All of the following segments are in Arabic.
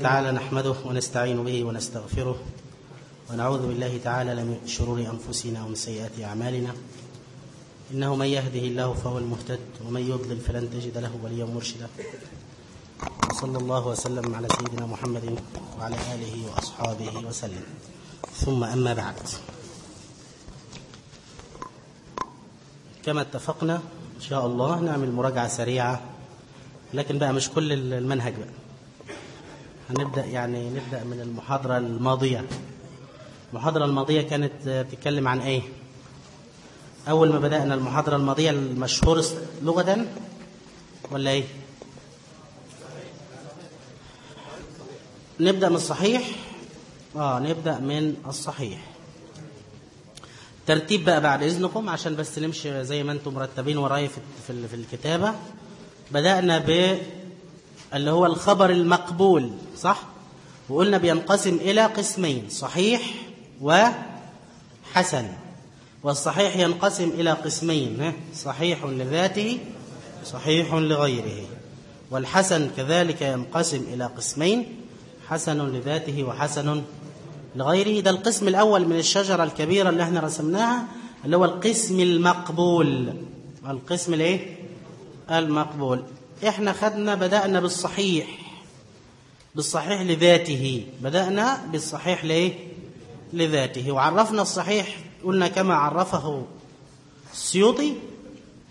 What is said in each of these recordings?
تعالى نحمده ونستعين به ونستغفره ونعوذ بالله تعالى من شرور أنفسنا ومن سيئات أعمالنا. إنه من يهده الله فهو المهتد ومن يضلل فلن تجد له وليا مرشدا. وصلى الله وسلم على سيدنا محمد وعلى آله وأصحابه وسلم. ثم أما بعد. كما اتفقنا إن شاء الله نعمل مراجعة سريعة. لكن بقى مش كل المنهج بقى. هنبدأ يعني نبدأ من المحاضرة الماضية. المحاضرة الماضية كانت بتتكلم عن إيه؟ أول ما بدأنا المحاضرة الماضية المشهور لغة ولا إيه؟ نبدأ من الصحيح؟ آه نبدأ من الصحيح. ترتيب بقى بعد إذنكم عشان بس نمشي زي ما أنتم مرتبين ورايا في في الكتابة. بدأنا ب اللي هو الخبر المقبول صح؟ وقلنا بينقسم إلى قسمين صحيح وحسن والصحيح ينقسم إلى قسمين صحيح لذاته صحيح لغيره. والحسن كذلك ينقسم إلى قسمين حسن لذاته وحسن لغيره. ده القسم الأول من الشجرة الكبيرة اللي إحنا رسمناها اللي هو القسم المقبول. القسم الإيه؟ المقبول. إحنا خدنا بدأنا بالصحيح. بالصحيح لذاته. بدأنا بالصحيح ليه لذاته. وعرفنا الصحيح قلنا كما عرفه السيوطي.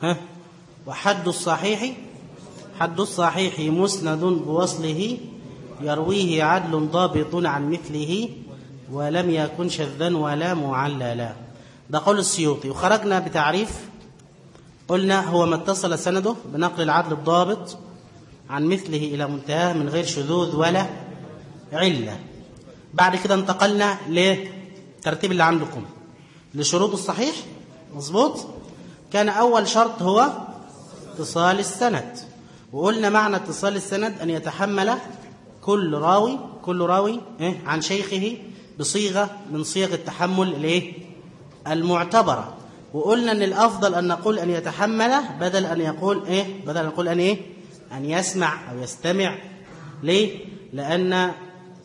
ها؟ وحد الصحيح حد الصحيح مسند بوصله يرويه عدل ضابط عن مثله ولم يكن شذا ولا معللا. ده قول السيوطي. وخرجنا بتعريف قلنا هو ما اتصل سنده بنقل العدل الضابط عن مثله إلى منتهاه من غير شذوذ ولا علة. بعد كده انتقلنا للترتيب اللي عندكم. لشروط الصحيح؟ مظبوط. كان أول شرط هو اتصال السند. وقلنا معنى اتصال السند أن يتحمل كل راوي كل راوي إيه؟ عن شيخه بصيغة من صيغ التحمل الايه المعتبرة. وقلنا إن الأفضل أن نقول أن يتحمل بدل أن يقول إيه؟ بدل أن نقول أن إيه؟ أن يسمع أو يستمع. ليه؟ لأن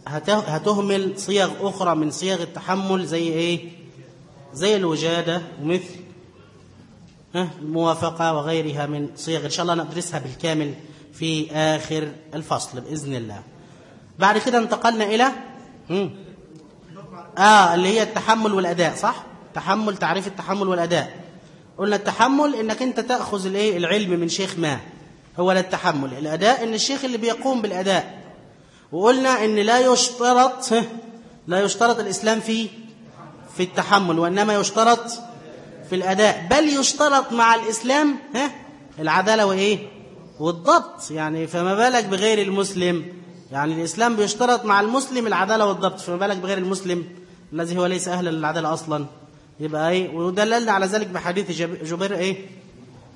هتهمل صيغ أخرى من صيغ التحمل زي إيه؟ زي الوجادة ومثل الموافقة وغيرها من صيغ إن شاء الله ندرسها بالكامل في آخر الفصل بإذن الله. بعد كده انتقلنا إلى آه اللي هي التحمل والأداء صح؟ تحمل تعريف التحمل والأداء. قلنا التحمل إنك أنت تأخذ الإيه؟ العلم من شيخ ما. هو لا التحمل. الأداء إن الشيخ اللي بيقوم بالأداء. وقلنا إن لا يشترط لا يشترط الإسلام في في التحمل وإنما يشترط في الأداء. بل يشترط مع الإسلام ها العدالة وإيه؟ والضبط. يعني فما بالك بغير المسلم؟ يعني الإسلام بيشترط مع المسلم العدالة والضبط. فما بالك بغير المسلم الذي هو ليس أهلا للعدالة أصلا؟ يبقى إيه؟ ودللنا على ذلك بحديث جبير إيه؟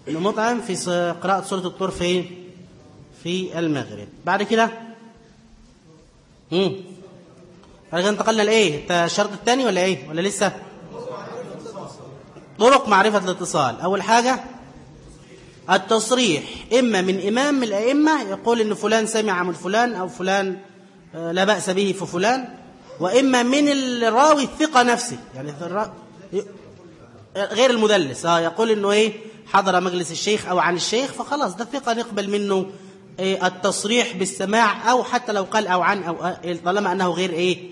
إنه مطعم في قراءة سورة الطور في في المغرب. بعد كده؟ امم بعد كده انتقلنا لإيه؟ الشرط الثاني ولا إيه؟ ولا لسه؟ طرق معرفة الاتصال. أول حاجة التصريح. إما من إمام من الأئمة يقول إن فلان سمع من فلان أو فلان لا بأس به في فلان. وإما من الراوي الثقة نفسه. يعني غير المدلس. آه يقول إنه إيه حضر مجلس الشيخ أو عن الشيخ فخلاص ده ثقة نقبل منه إيه التصريح بالسماع أو حتى لو قال أو عن أو طالما أنه غير إيه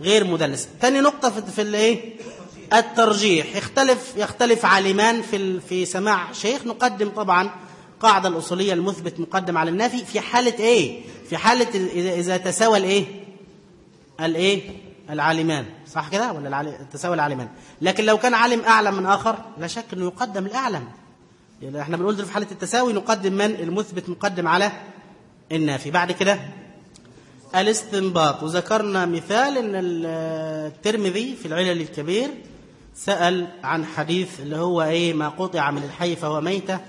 غير مدلس. ثاني نقطة في الايه الترجيح. يختلف يختلف عالمان في في سماع شيخ. نقدم طبعا قاعدة الأصولية المثبت مقدم على النافي في حالة إيه في حالة إذا تساوى الإيه الإيه العالمان صح كده ولا العالم تساوي العالمان لكن لو كان عالم اعلم من آخر لا شك إنه يقدم الأعلم. يعني إحنا بنقول في حالة التساوي نقدم من؟ المثبت مقدم على النافي. بعد كده الاستنباط. وذكرنا مثال إن الترمذي في العلل الكبير سأل عن حديث اللي هو إيه ما قطع من الحي فهو ميتة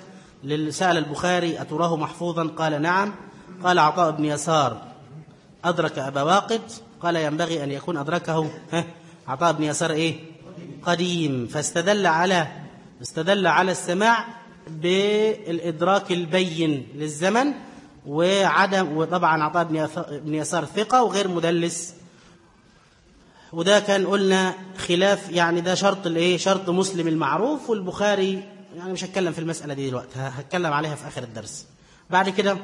سأل البخاري أتراه محفوظا؟ قال نعم. قال عطاء بن يسار أدرك أبا واقد. قال ينبغي أن يكون أدركه. عطاء بن يسار إيه؟ قديم. فاستدل على استدل على السماع بالإدراك البين للزمن وعدم وطبعا عطاء بن يسار ثقة وغير مدلس. وده كان قلنا خلاف يعني ده شرط الإيه؟ شرط مسلم المعروف والبخاري يعني مش هتكلم في المسألة دي دلوقتي هتكلم عليها في آخر الدرس. بعد كده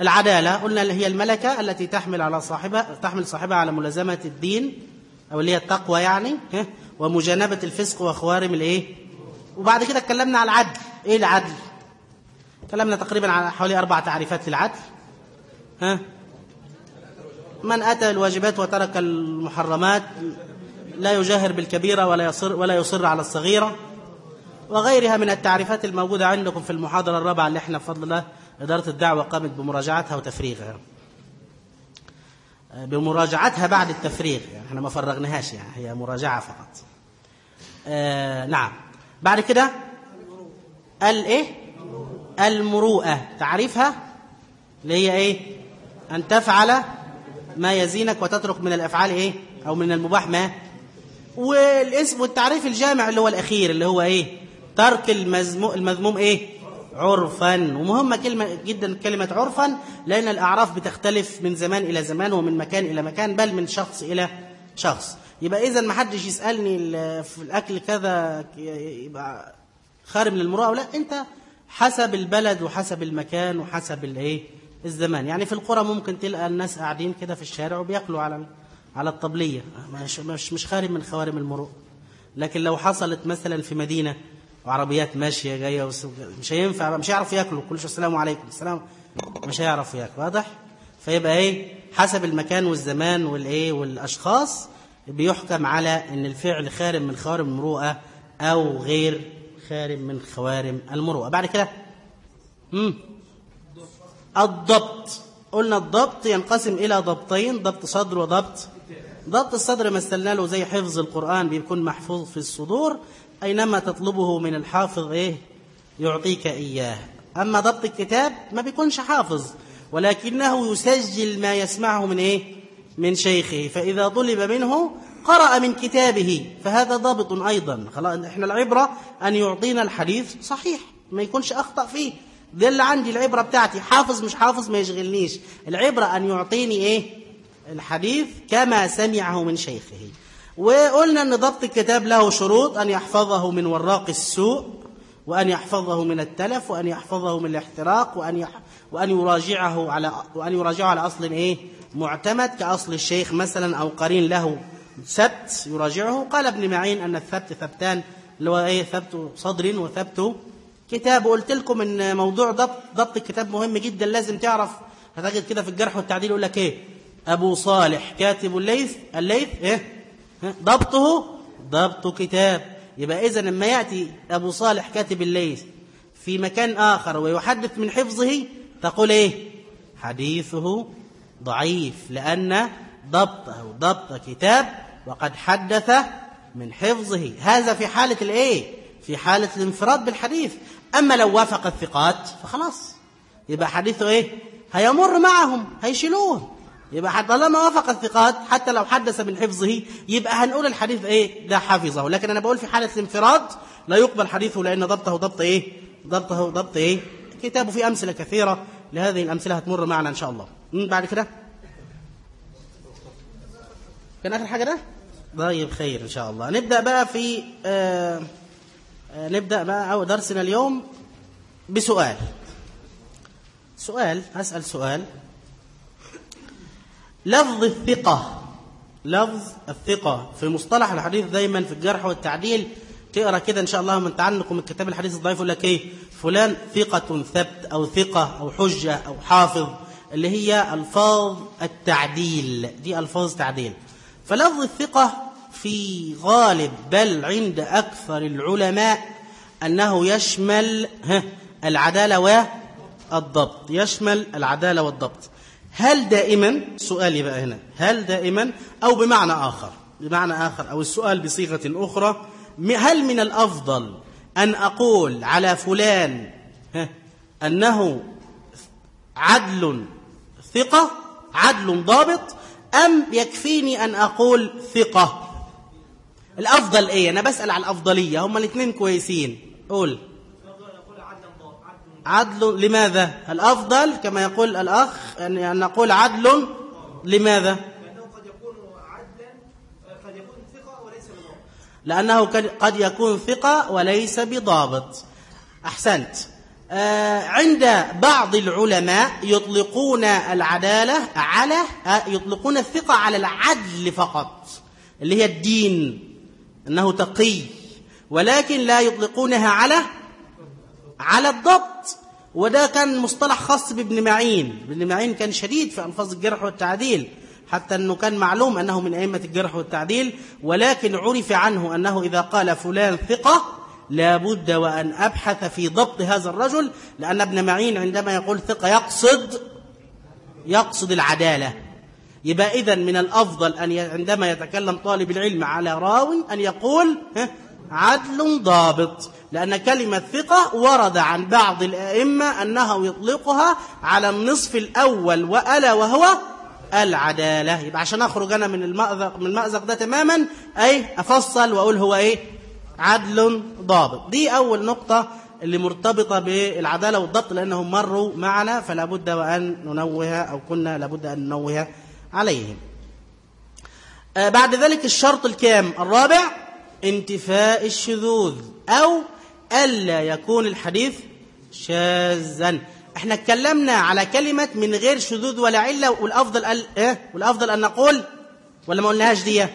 العدالة. قلنا اللي هي الملكة التي تحمل على صاحبها تحمل صاحبها على ملازمة الدين أو اللي هي التقوى يعني ومجانبة الفسق وخوارم الإيه؟ وبعد كده اتكلمنا على العدل. إيه العدل؟ تكلمنا تقريبا على حوالي أربع تعريفات للعدل ها. من أتى الواجبات وترك المحرمات لا يجاهر بالكبيرة ولا يصر, ولا يصر على الصغيرة وغيرها من التعريفات الموجودة عندكم في المحاضرة الرابعة اللي إحنا بفضل الله إدارة الدعوة قامت بمراجعتها وتفريغها. بمراجعتها بعد التفريغ. يعني إحنا ما فرغناهاش يعني هي مراجعة فقط. آه نعم. بعد كده الايه المروءة. تعريفها اللي هي إيه؟ أن تفعل ما يزينك وتترك من الأفعال إيه؟ أو من المباح ما؟ والاسم والتعريف الجامع اللي هو الأخير اللي هو إيه؟ ترك المذموم المذموم إيه؟ عرفا. ومهمة كلمة جدا كلمة عرفا لأن الأعراف بتختلف من زمان إلى زمان ومن مكان إلى مكان بل من شخص إلى شخص. يبقى إذا ما حدش يسألني في الأكل كذا يبقى خارج من المروءة لا. أنت حسب البلد وحسب المكان وحسب الايه الزمان. يعني في القرى ممكن تلقى الناس قاعدين كده في الشارع وبياكلوا على على الطبلية. مش مش مش خارج من خوارم المروءة. لكن لو حصلت مثلا في مدينة وعربيات ماشية جاية مش هينفع مش هيعرف ياكلوا. كل شيء السلام عليكم السلام. مش هيعرف ياكل واضح؟ فيبقى إيه؟ حسب المكان والزمان والإيه؟ والأشخاص بيحكم على إن الفعل خارم من خوارم المروءة أو غير خارم من خوارم المروءة. بعد كده امم الضبط. قلنا الضبط ينقسم إلى ضبطين ضبط صدر وضبط ضبط الصدر مثلنا له زي حفظ القرآن بيكون محفوظ في الصدور. أينما تطلبه من الحافظ إيه؟ يعطيك إياه. أما ضبط الكتاب ما بيكونش حافظ ولكنه يسجل ما يسمعه من إيه؟ من شيخه. فإذا طلب منه قرأ من كتابه فهذا ضابط أيضا. خلاص إحنا العبرة أن يعطينا الحديث صحيح ما يكونش أخطأ فيه. ده اللي عندي العبرة بتاعتي حافظ مش حافظ ما يشغلنيش. العبرة أن يعطيني إيه؟ الحديث كما سمعه من شيخه. وقلنا أن ضبط الكتاب له شروط أن يحفظه من وراق السوء وأن يحفظه من التلف وأن يحفظه من الاحتراق وأن يح... وأن يراجعه على وأن يراجعه على أصل إيه؟ معتمد كأصل الشيخ مثلا أو قرين له ثبت يراجعه. قال ابن معين أن الثبت ثبتان اللي هو إيه؟ ثبت صدر وثبت كتاب. وقلت لكم إن موضوع ضبط ضبط الكتاب مهم جدا لازم تعرف. هتجد كده في الجرح والتعديل يقول لك إيه؟ أبو صالح كاتب الليث الليث إيه؟ ضبطه؟ ضبط كتاب. يبقى اذا لما يأتي أبو صالح كاتب الليث في مكان آخر ويحدث من حفظه تقول إيه؟ حديثه ضعيف لأن ضبطه ضبط كتاب وقد حدث من حفظه. هذا في حالة الإيه؟ في حالة الانفراد بالحديث. أما لو وافق الثقات فخلاص. يبقى حديثه إيه؟ هيمر معهم هيشيلوه. يبقى طالما وافق الثقات حتى لو حدث من حفظه يبقى هنقول الحديث إيه؟ ده حفظه لكن أنا بقول في حالة الانفراد لا يقبل حديثه لأن ضبطه ضبط إيه؟ ضبطه ضبط إيه؟ كتابه فيه أمثلة كثيرة لهذه الأمثلة هتمر معنا إن شاء الله. بعد كده؟ كان آخر حاجة ده؟ طيب خير إن شاء الله. نبدأ بقى في آه نبدأ بقى أو درسنا اليوم بسؤال. سؤال أسأل سؤال. لفظ الثقة. لفظ الثقة. في مصطلح الحديث دايما في الجرح والتعديل تقرأ كده إن شاء الله من تعلق من كتاب الحديث الضعيف يقول لك إيه؟ فلان ثقة ثبت أو ثقة أو حجة أو حافظ اللي هي ألفاظ التعديل. دي ألفاظ تعديل. فلفظ الثقة في غالب بل عند أكثر العلماء أنه يشمل العدالة والضبط. يشمل العدالة والضبط. هل دائما سؤالي بقى هنا هل دائما أو بمعنى آخر؟ بمعنى آخر أو السؤال بصيغة أخرى هل من الأفضل أن أقول على فلان أنه عدل ثقة عدل ضابط أم يكفيني أن أقول ثقة؟ الأفضل إيه؟ أنا بسأل على الأفضلية هما الاثنين كويسين. قول. عدل لماذا؟ الأفضل كما يقول الأخ أن نقول عدل لماذا؟ لأنه قد يكون عدلا قد يكون ثقة وليس بضابط لأنه قد يكون ثقة وليس بضابط. أحسنت. آه، عند بعض العلماء يطلقون العدالة على آه، يطلقون الثقة على العدل فقط اللي هي الدين أنه تقي ولكن لا يطلقونها على على الضبط. وده كان مصطلح خاص بابن معين. ابن معين كان شديد في ألفاظ الجرح والتعديل. حتى أنه كان معلوم أنه من أئمة الجرح والتعديل ولكن عرف عنه أنه إذا قال فلان ثقة لا بد وأن أبحث في ضبط هذا الرجل لأن ابن معين عندما يقول ثقة يقصد يقصد العدالة. يبقى إذا من الأفضل أن عندما يتكلم طالب العلم على راو أن يقول عدل ضابط. لأن كلمة ثقة ورد عن بعض الأئمة أنه يطلقها على النصف الأول وألا وهو العدالة. يبقى عشان أخرج أنا من المأزق, من المأزق ده تماما أي أفصل وأقول هو إيه؟ عدل ضابط. دي أول نقطة اللي مرتبطة بالعدالة والضبط لأنهم مروا معنا فلا بد وأن ننوه أو كنا لابد أن ننوه عليهم. آه بعد ذلك الشرط الكام؟ الرابع انتفاء الشذوذ أو ألا يكون الحديث شاذا. إحنا اتكلمنا على كلمة من غير شذوذ ولا علة والأفضل قال إيه؟ والأفضل أن نقول ولا ما قلناهاش دي؟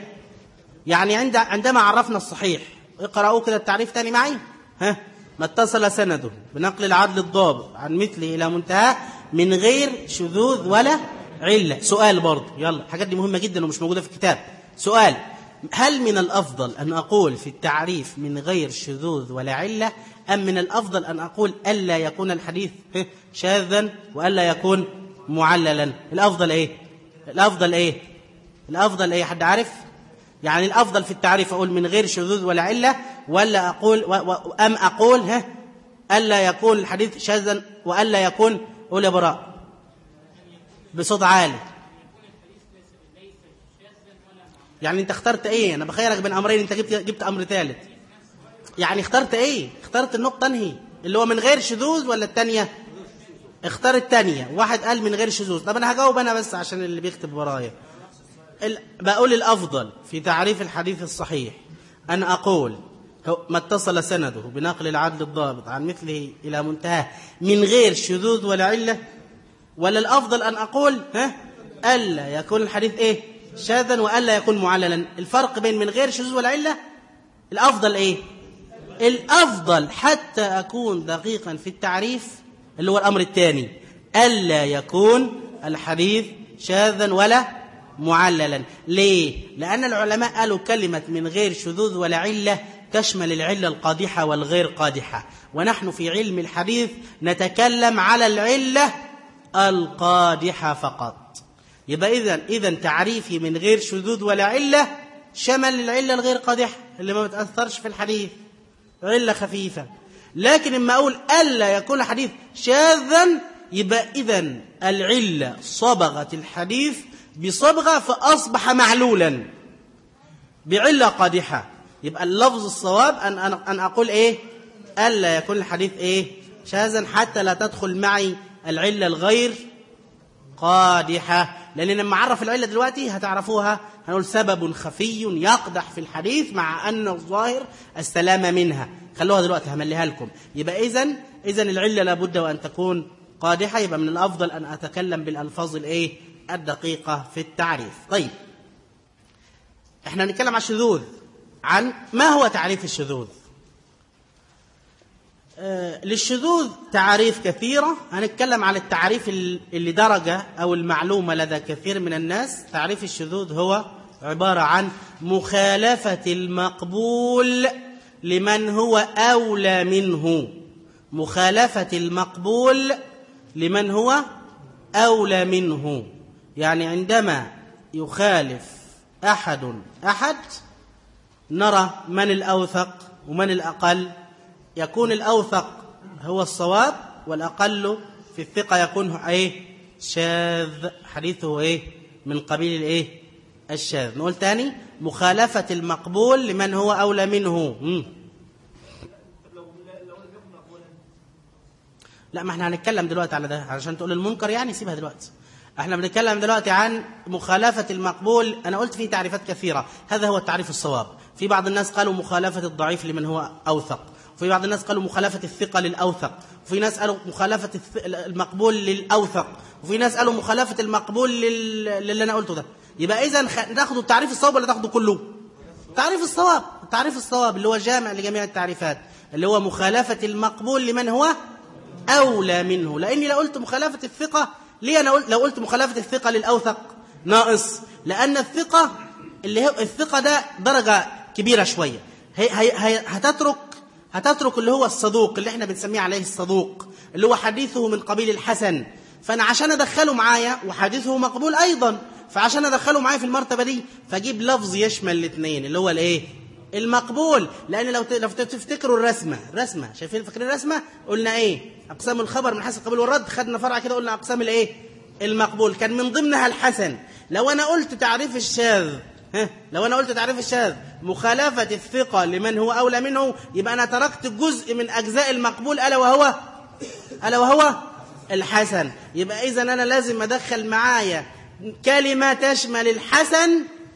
يعني عند عندما عرفنا الصحيح. اقرأوا كده التعريف تاني معي. ها؟ ما اتصل سنده بنقل العدل الضابط عن مثله إلى منتهى من غير شذوذ ولا علة. سؤال برضه. يلا الحاجات دي مهمة جدا ومش موجودة في الكتاب. سؤال هل من الأفضل أن أقول في التعريف من غير شذوذ ولا علة أم من الأفضل أن أقول ألا يكون الحديث شاذا وألا يكون معللا؟ الأفضل إيه؟ الأفضل إيه؟ الأفضل إيه؟ حد عارف؟ يعني الأفضل في التعريف أقول من غير شذوذ ولا علة ولا أقول و و أم أقول ها ألا يكون الحديث شاذا وألا يكون قول يا براء؟ بصوت عالي. يعني انت اخترت إيه؟ أنا بخيرك بين امرين انت جبت جبت أمر ثالث. يعني اخترت إيه؟ اخترت النقطة انهي؟ اللي هو من غير شذوذ ولا الثانية اختار الثانية واحد قال من غير شذوذ. طب أنا هجاوب أنا بس عشان اللي بيكتب ورايا. بقول الافضل في تعريف الحديث الصحيح. أن أقول ما اتصل سنده بنقل العدل الضابط عن مثله إلى منتهى من غير شذوذ ولا علة؟ ولا الأفضل أن أقول ها؟ ألا يكون الحديث إيه؟ شاذا وألا يكون معللا. الفرق بين من غير شذوذ ولا عله الأفضل إيه؟ الأفضل حتى أكون دقيقا في التعريف اللي هو الأمر الثاني. ألا يكون الحديث شاذا ولا معللا. ليه؟ لأن العلماء قالوا كلمة من غير شذوذ ولا عله تشمل العلة القادحة والغير قادحة. ونحن في علم الحديث نتكلم على العلة القادحة فقط. يبقى إذا إذا تعريفي من غير شذوذ ولا علة شمل العلة الغير قادحة اللي ما بتأثرش في الحديث. علة خفيفة. لكن إما أقول ألا يكون الحديث شاذا يبقى إذا العلة صبغت الحديث بصبغة فأصبح معلولا. بعلة قادحة. يبقى اللفظ الصواب أن, أن, أقول إيه؟ ألا يكون الحديث إيه؟ شاذا حتى لا تدخل معي العلة الغير قادحة. لأن لما أعرف العلة دلوقتي هتعرفوها. هنقول سبب خفي يقدح في الحديث مع أن الظاهر السلامة منها. خلوها دلوقتي همليها لكم. يبقى إذن إذن العلة لابد وأن تكون قادحة. يبقى من الأفضل أن أتكلم بالألفاظ الإيه؟ الدقيقة في التعريف. طيب. إحنا هنتكلم عن الشذوذ. عن ما هو تعريف الشذوذ؟ للشذوذ تعاريف كثيرة. هنتكلم عن التعريف اللي درجة أو المعلومة لدى كثير من الناس. تعريف الشذوذ هو عبارة عن مخالفة المقبول لمن هو أولى منه. مخالفة المقبول لمن هو أولى منه. يعني عندما يخالف أحد أحد نرى من الأوثق ومن الأقل. يكون الأوثق هو الصواب والأقل في الثقة يكون إيه؟ شاذ. حديثه إيه؟ من قبيل الايه الشاذ. نقول تاني مخالفة المقبول لمن هو أولى منه. لا ما إحنا هنتكلم دلوقتي على ده. علشان تقول المنكر يعني سيبها دلوقتي. إحنا بنتكلم دلوقتي عن مخالفة المقبول. أنا قلت فيه تعريفات كثيرة. هذا هو التعريف الصواب. في بعض الناس قالوا مخالفة الضعيف لمن هو أوثق. وفي بعض الناس قالوا مخالفة الثقة للأوثق وفي ناس قالوا مخالفة المقبول للأوثق وفي ناس قالوا مخالفة المقبول لل... للي أنا قلته ده. يبقى إذا. ناخد التعريف الصواب ولا ناخده كله؟ تعريف الصواب التعريف الصواب اللي هو جامع لجميع التعريفات اللي هو مخالفة المقبول لمن هو أولى منه. لأني لو قلت مخالفة الثقة ليه أنا قلت لو قلت مخالفة الثقة للأوثق؟ ناقص لأن الثقة اللي هو الثقة ده درجة كبيرة شوية. هي هي هتترك هتترك اللي هو الصدوق اللي إحنا بنسميه عليه الصدوق اللي هو حديثه من قبيل الحسن. فأنا عشان أدخله معايا وحديثه مقبول أيضا فعشان أدخله معايا في المرتبة دي فأجيب لفظ يشمل الاثنين اللي هو الإيه؟ المقبول. لأن لو لو تفتكروا الرسمة رسمة شايفين؟ فاكرين الرسمة؟ قلنا إيه؟ أقسام الخبر من حيث القبول والرد خدنا فرع كده قلنا أقسام الإيه؟ المقبول. كان من ضمنها الحسن. لو أنا قلت تعريف الشاذ ها لو أنا قلت تعريف الشاذ مخالفة الثقة لمن هو أولى منه يبقى أنا تركت جزء من أجزاء المقبول ألا وهو ألا وهو الحسن. يبقى اذا أنا لازم أدخل معايا كلمة تشمل الحسن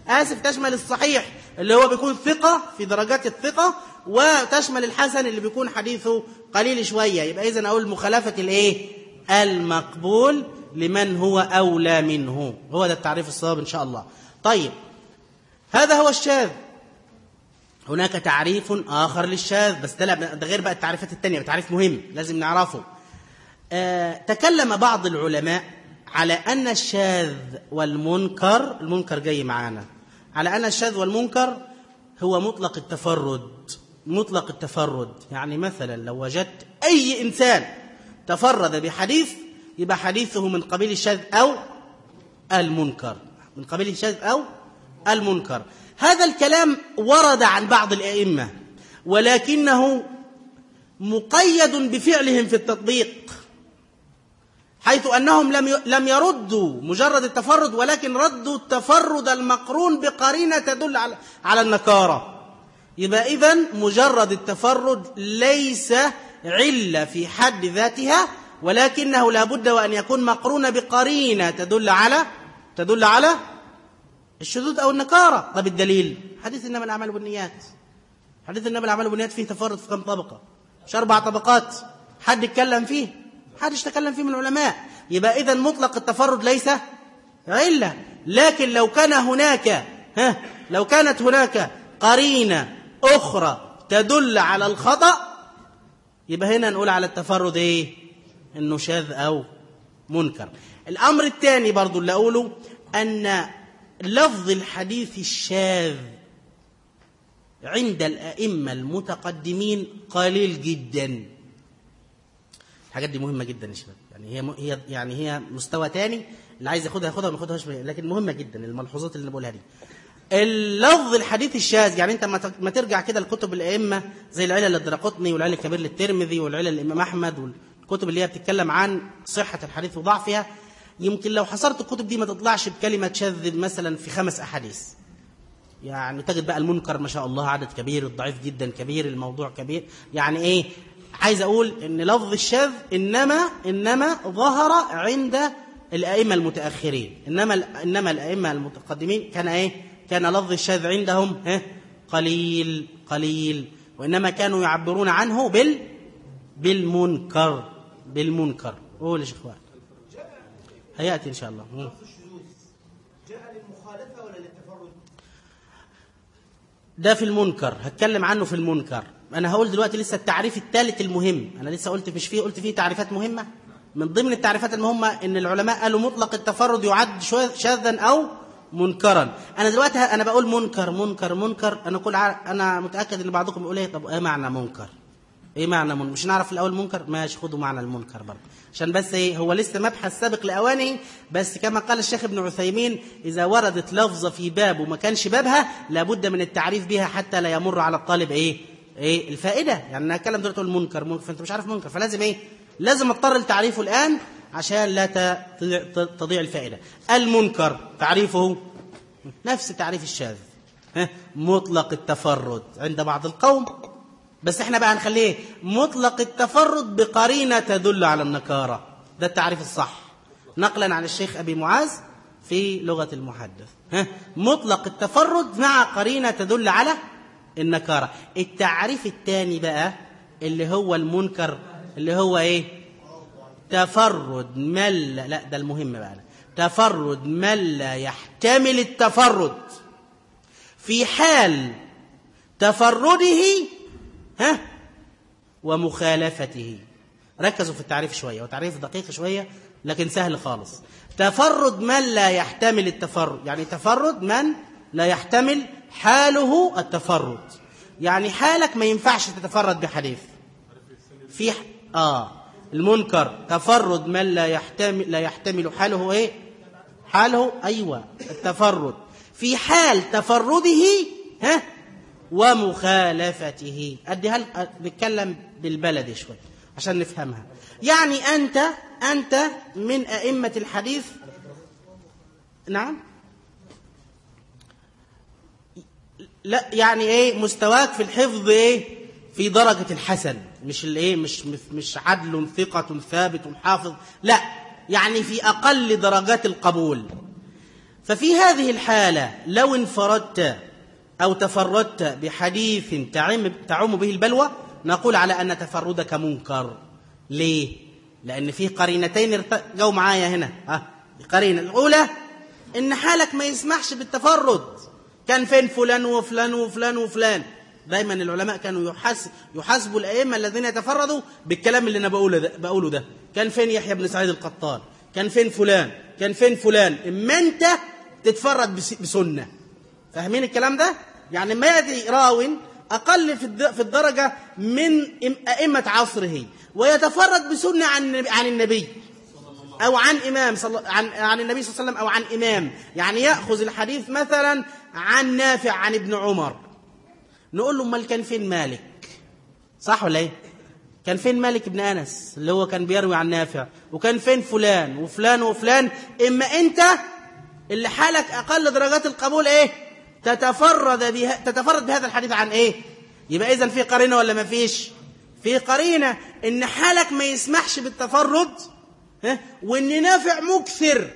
آسف تشمل الصحيح اللي هو بيكون ثقة في درجات الثقة وتشمل الحسن اللي بيكون حديثه قليل شوية. يبقى اذا أقول مخالفة الإيه؟ المقبول لمن هو أولى منه. هو ده التعريف الصواب إن شاء الله. طيب هذا هو الشاذ. هناك تعريف آخر للشاذ بس ده, ده غير بقى التعريفات التانية تعريف مهم لازم نعرفه. آه تكلم بعض العلماء على أن الشاذ والمنكر المنكر جاي معانا على أن الشاذ والمنكر هو مطلق التفرد مطلق التفرد. يعني مثلا لو وجدت أي إنسان تفرد بحديث يبقى حديثه من قبيل الشاذ أو المنكر. من قبيل الشاذ أو المنكر. هذا الكلام ورد عن بعض الأئمة ولكنه مقيد بفعلهم في التطبيق حيث أنهم لم لم يردوا مجرد التفرد ولكن ردوا التفرد المقرون بقرينة تدل على على النكارة. يبقى إذن مجرد التفرد ليس علة في حد ذاتها ولكنه لا بد وأن يكون مقرون بقرينة تدل على تدل على الشذوذ أو النكارة؟ طب الدليل. حديث إنما الأعمال بالنيات حديث إنما الأعمال بالنيات فيه تفرد في كم طبقة. مش أربع طبقات. حد يتكلم فيه؟ حدش تكلم فيه من العلماء. يبقى إذا مطلق التفرد ليس علة. لكن لو كان هناك ها لو كانت هناك قرينة أخرى تدل على الخطأ يبقى هنا نقول على التفرد إيه؟ إنه شاذ أو منكر. الأمر الثاني برضو اللي أقوله أن لفظ الحديث الشاذ عند الأئمة المتقدمين قليل جدا. الحاجات دي مهمة جدا يا شباب. يعني هي هي يعني هي مستوى تاني اللي عايز ياخدها ياخدها وما ياخدهاش لكن مهمة جدا الملحوظات اللي بقولها دي. اللفظ الحديث الشاذ يعني أنت ما ما ترجع كده لكتب الأئمة زي العلل للدرقطني والعلل الكبير للترمذي والعلل الإمام أحمد والكتب اللي هي بتتكلم عن صحة الحديث وضعفها. يمكن لو حصرت الكتب دي ما تطلعش بكلمة شاذ مثلا في خمس أحاديث. يعني تجد بقى المنكر ما شاء الله عدد كبير الضعيف جدا كبير الموضوع كبير. يعني إيه؟ عايز أقول إن لفظ الشاذ إنما إنما ظهر عند الأئمة المتأخرين. إنما إنما الأئمة المتقدمين كان إيه؟ كان لفظ الشاذ عندهم إيه؟ قليل قليل. وإنما كانوا يعبرون عنه بال بالمنكر بالمنكر. قول يا شيخ. هيأتي إن شاء الله. مم. الشذوذ. جاء للمخالفة ولا للتفرد؟ ده في المنكر. هتكلم عنه في المنكر. أنا هقول دلوقتي لسه التعريف الثالث المهم. أنا لسه قلت مش فيه قلت فيه تعريفات مهمة. من ضمن التعريفات المهمة إن العلماء قالوا مطلق التفرد يعد شاذا أو منكرا. أنا دلوقتي أنا بقول منكر منكر منكر. أنا كل ع- أنا متأكد إن بعضكم يقول إيه؟ طب إيه معنى منكر؟ إيه معنى من؟ مش نعرف الأول منكر ماشي خدوا معنى المنكر برضه. عشان بس إيه هو لسه مبحث سابق لأوانه بس كما قال الشيخ ابن عثيمين إذا وردت لفظه في باب وما كانش بابها لابد من التعريف بها حتى لا يمر على الطالب إيه إيه الفائدة. يعني أنا أتكلم دلوقتي أقول منكر منكر فأنت مش عارف منكر فلازم إيه لازم أضطر لتعريفه الآن عشان لا تضيع الفائدة. المنكر تعريفه نفس تعريف الشاذ؟ مطلق التفرد عند بعض القوم. بس إحنا بقى هنخليه مطلق التفرد بقرينة تدل على النكارة. ده التعريف الصح. نقلا عن الشيخ أبي معاذ في لغة المحدث. ها؟ مطلق التفرد مع قرينة تدل على النكارة. التعريف الثاني بقى اللي هو المنكر اللي هو إيه؟ تفرد من لا لا ده المهم بقى. تفرد من لا يحتمل التفرد. في حال تفرده ها؟ ومخالفته. ركزوا في التعريف شوية وتعريف دقيق شوية لكن سهل خالص. تفرد من لا يحتمل التفرد. يعني تفرد من لا يحتمل حاله التفرد. يعني حالك ما ينفعش تتفرد بحديث في آه. المنكر تفرد من لا يحتمل لا يحتمل حاله إيه؟ حاله أيوه التفرد. في حال تفرده ها؟ ومخالفته. اديها نتكلم بالبلدي شوي عشان نفهمها. يعني أنت أنت من أئمة الحديث؟ نعم. لا يعني إيه مستواك في الحفظ إيه؟ في درجة الحسن. مش الايه مش مش عدل ثقة ثابت حافظ. لا يعني في أقل درجات القبول. ففي هذه الحالة لو انفردت أو تفردت بحديث تعم, تعم به البلوى نقول على أن تفردك منكر. ليه؟ لأن فيه قرينتين ارت- جو معايا هنا. ها القرينة الأولى إن حالك ما يسمحش بالتفرد. كان فين فلان وفلان وفلان وفلان؟ دايما العلماء كانوا يحس يحاسبوا الأئمة الذين يتفردوا بالكلام اللي أنا بقوله ده, بقوله ده. كان فين يحيى بن سعيد القطان؟ كان فين فلان؟ كان فين فلان؟ إما أنت تتفرد بس- بسنة. فاهمين الكلام ده؟ يعني ما يأتي راو أقل في الد- في الدرجة من أئمة عصره ويتفرد بسنة عن النبي- عن النبي أو عن إمام صلى عن عن النبي صلى الله عليه وسلم أو عن إمام. يعني يأخذ الحديث مثلا عن نافع عن ابن عمر. نقول له أمال كان فين مالك؟ صح ولا إيه؟ كان فين مالك بن أنس؟ اللي هو كان بيروي عن نافع. وكان فين فلان؟ وفلان وفلان. إما أنت اللي حالك أقل درجات القبول إيه؟ تتفرد بها تتفرد بهذا الحديث عن إيه؟ يبقى اذا في قرينة ولا ما فيش؟ في قرينة إن حالك ما يسمحش بالتفرد ها؟ وإن نافع مكثر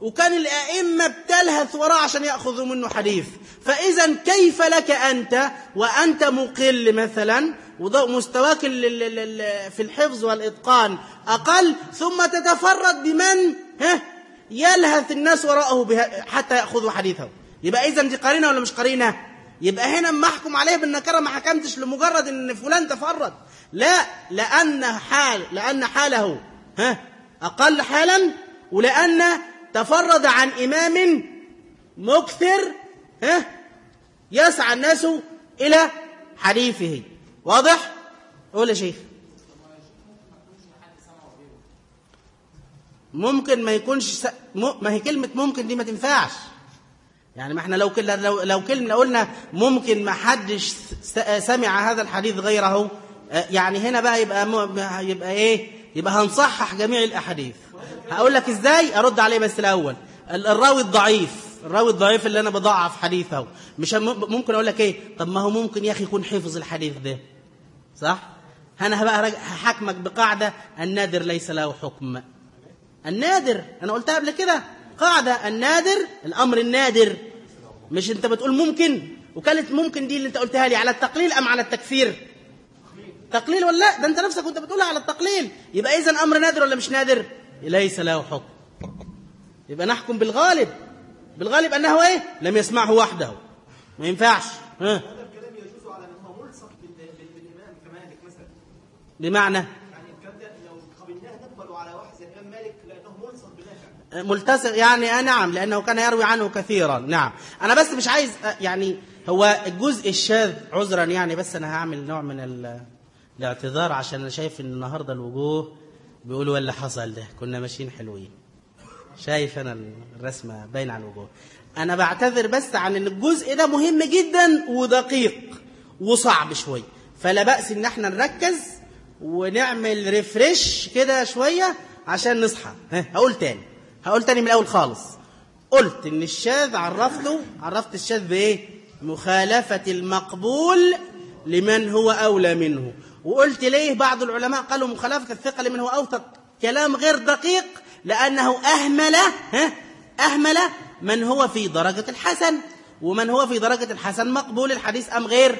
وكان الأئمة بتلهث وراه عشان يأخذوا منه حديث. فإذا كيف لك أنت وأنت مقل مثلا ومستواك في الحفظ والإتقان أقل ثم تتفرد بمن؟ ها؟ يلهث الناس وراءه حتى يأخذوا حديثه. يبقى إذا دي قرينة ولا مش قرينة؟ يبقى هنا ما احكم عليه بالنكرة ما حكمتش لمجرد إن فلان تفرد لا لأن حال لأن حاله ها أقل حالا ولأن تفرد عن إمام مكثر ها يسعى الناس إلى حديثه واضح؟ قول يا شيخ. ممكن ما يكونش س... م... ما هي كلمة ممكن دي ما تنفعش. يعني ما إحنا لو كنا لو لو كلمه قلنا ممكن ما حدش سمع هذا الحديث غيره آه، يعني هنا بقى يبقى يبقى إيه؟ يبقى هنصحح جميع الأحاديث. هقول لك إزاي؟ أرد عليه بس الأول. ال- الراوي الضعيف الراوي الضعيف اللي أنا بضعف حديثه. مش ممكن أقول لك إيه؟ طب ما هو ممكن يا أخي يكون حفظ الحديث ده. صح؟ أنا بقى هحاكمك بقاعدة النادر ليس له حكم. النادر أنا قلتها قبل كده. قاعدة النادر الأمر النادر. مش أنت بتقول ممكن؟ وكانت ممكن دي اللي أنت قلتها لي على التقليل أم على التكفير؟ تقليل ولا لا؟ ده أنت نفسك كنت بتقولها على التقليل. يبقى إذا أمر نادر ولا مش نادر؟ ليس له حكم. يبقى نحكم بالغالب. بالغالب أنه إيه؟ لم يسمعه وحده. ما ينفعش. ها؟ هذا الكلام يجوز على من هو ملصق بال- بال- بالامام كمالك مثلا بمعنى يعني الكلام ده لو قبلناه نقبل على واحد زي الامام مالك لأنه ملصق بنافع ملتصق يعني آه نعم لأنه كان يروي عنه كثيرا نعم. أنا بس مش عايز آه، يعني هو الجزء الشاذ عذرا يعني بس أنا هعمل نوع من ال- الاعتذار عشان أنا شايف إن النهاردة الوجوه بيقولوا إيه اللي حصل ده. كنا ماشيين حلوين. شايف أنا الرسمة باينة على الوجوه. أنا بعتذر بس عن إن الجزء ده مهم جدا ودقيق وصعب شوية فلا بأس إن إحنا نركز ونعمل ريفرش كده شوية عشان نصحى. هقول تاني. هقول تاني من الأول خالص. قلت إن الشاذ عرفته عرفت الشاذ بإيه؟ مخالفة المقبول لمن هو أولى منه. وقلت ليه بعض العلماء قالوا مخالفة الثقة لمن هو أوثق؟ كلام غير دقيق لأنه أهمل ها؟ أهمل من هو في درجة الحسن. ومن هو في درجة الحسن مقبول الحديث أم غير؟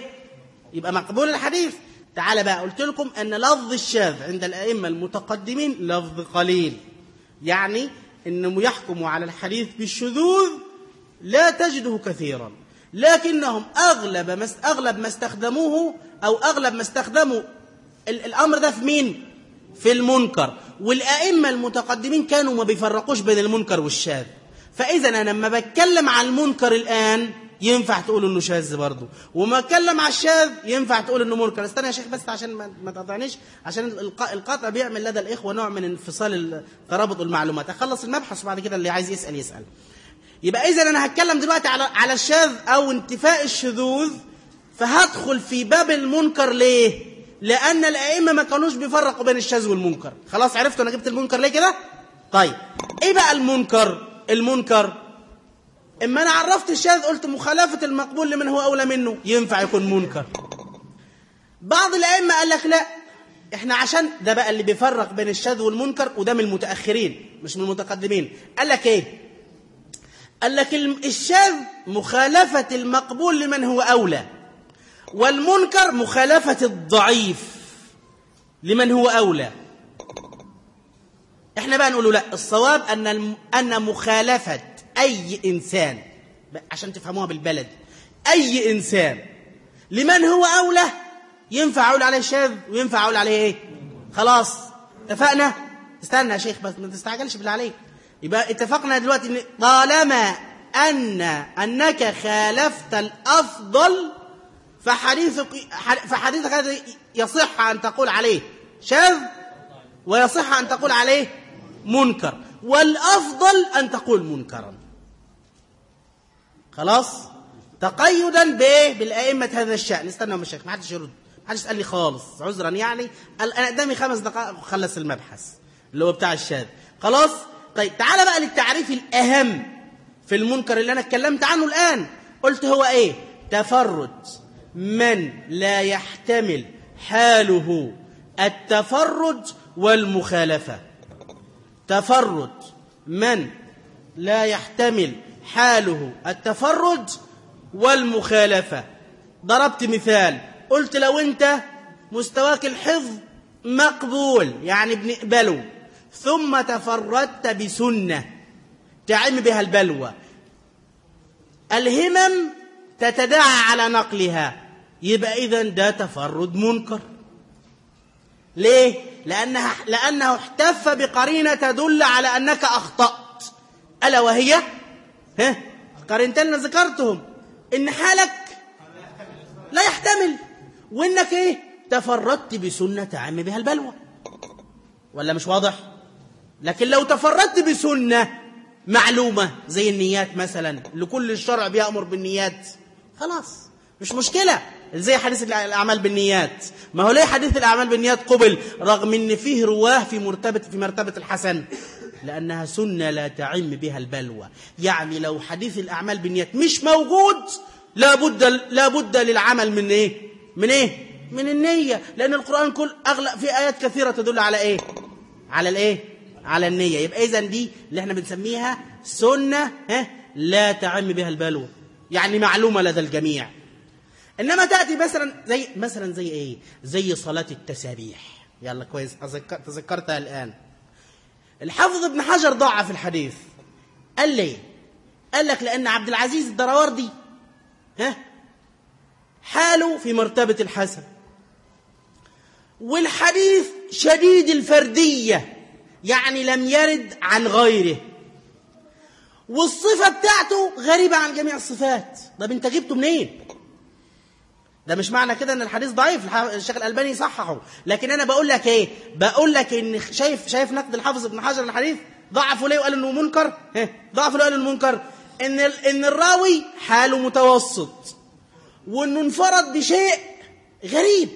يبقى مقبول الحديث. تعال بقى قلت لكم أن لفظ الشاذ عند الأئمة المتقدمين لفظ قليل. يعني أنهم يحكموا على الحديث بالشذوذ لا تجده كثيرا. لكنهم أغلب ما أغلب ما استخدموه أو أغلب ما استخدموا الأمر ده في مين؟ في المنكر. والأئمة المتقدمين كانوا ما بيفرقوش بين المنكر والشاذ. فإذا أنا لما بتكلم عن المنكر الآن ينفع تقول إنه شاذ برضه. وما أتكلم على الشاذ ينفع تقول إنه منكر. استنى يا شيخ بس عشان ما تقطعنيش عشان القطع بيعمل لدى الإخوة نوع من انفصال ترابط المعلومات. أخلص المبحث وبعد كده اللي عايز يسأل يسأل. يبقى اذا أنا هتكلم دلوقتي على على الشاذ أو انتفاء الشذوذ فهدخل في باب المنكر ليه؟ لأن الأئمة ما كانوش بيفرقوا بين الشاذ والمنكر. خلاص عرفتوا أنا جبت المنكر ليه كده؟ طيب إيه بقى المنكر؟ المنكر اما أنا عرفت الشاذ قلت مخالفة المقبول لمن هو أولى منه. ينفع يكون منكر. بعض الأئمة قال لك لا إحنا عشان ده بقى اللي بيفرق بين الشاذ والمنكر وده من المتأخرين مش من المتقدمين. قال لك إيه؟ قال لك الشاذ مخالفة المقبول لمن هو أولى والمنكر مخالفة الضعيف لمن هو أولى. إحنا بقى نقول لا الصواب أن أن مخالفة أي إنسان عشان تفهموها بالبلد أي إنسان لمن هو أولى؟ ينفع أقول عليه شاذ؟ وينفع أقول عليه إيه؟ خلاص اتفقنا؟ استنى يا شيخ بس ما تستعجلش بالله عليك. يبقى اتفقنا دلوقتي إن طالما ان أنك خالفت الأفضل فحديثك فحديثك هذا يصح أن تقول عليه شاذ ويصح أن تقول عليه منكر. والأفضل أن تقول منكرا. خلاص؟ تقيدا بايه بالأئمة هذا الشأن. استنى يا مشايخ ما حدش يرد ما حدش قال لي خالص عذرا يعني. أنا قدامي خمس دقائق وخلص المبحث اللي هو بتاع الشاذ. خلاص؟ طيب تعالى بقى للتعريف الأهم في المنكر اللي أنا اتكلمت عنه الآن. قلت هو إيه؟ تفرد من لا يحتمل حاله التفرد والمخالفة. تفرد من لا يحتمل حاله التفرد والمخالفة. ضربت مثال. قلت لو انت مستواك الحفظ مقبول يعني بنقبله ثم تفردت بسنة تعم بها البلوى. الهمم تتداعى على نقلها. يبقى إذا ده تفرد منكر. ليه؟ لأنها لأنه احتف بقرينة تدل على أنك أخطأت. ألا وهي؟ ها? قرينتين ذكرتهم. إن حالك لا يحتمل. وإنك إيه؟ تفردت بسنة تعم بها البلوى. ولا مش واضح؟ لكن لو تفردت بسنة معلومة زي النيات مثلا لكل الشرع بيأمر بالنيات خلاص مش مشكلة. زي حديث الأعمال بالنيات. ما هو ليه حديث الأعمال بالنيات قبل؟ رغم إن فيه رواة في مرتبة في مرتبة الحسن. لأنها سنة لا تعم بها البلوى. يعني لو حديث الأعمال بالنيات مش موجود لابد لابد للعمل من إيه؟ من إيه؟ من النية. لأن القرآن كل أغلب في آيات كثيرة تدل على إيه؟ على الإيه؟ على النية. يبقى إذا دي اللي إحنا بنسميها سنة ها؟ لا تعم بها البلوى. يعني معلومة لدى الجميع. إنما تأتي مثلا زي مثلا زي إيه؟ زي صلاة التسابيح. يلا كويس. تذكرتها الآن. الحافظ ابن حجر ضعف الحديث. قال لي قال لك لأن عبد العزيز الدراوردي ها حاله في مرتبة الحسن. والحديث شديد الفردية يعني لم يرد عن غيره. والصفة بتاعته غريبة عن جميع الصفات. طب أنت جبته منين؟ ده مش معنى كده إن الحديث ضعيف. الشيخ الألباني صححه لكن أنا بقول لك إيه؟ بقول لك إن شايف شايف نقد الحافظ ابن حجر الحديث؟ ضعفوا ليه وقال إنه منكر؟ ضعفوا ليه وقال إنه منكر؟ إن إن الراوي حاله متوسط وإنه انفرد بشيء غريب.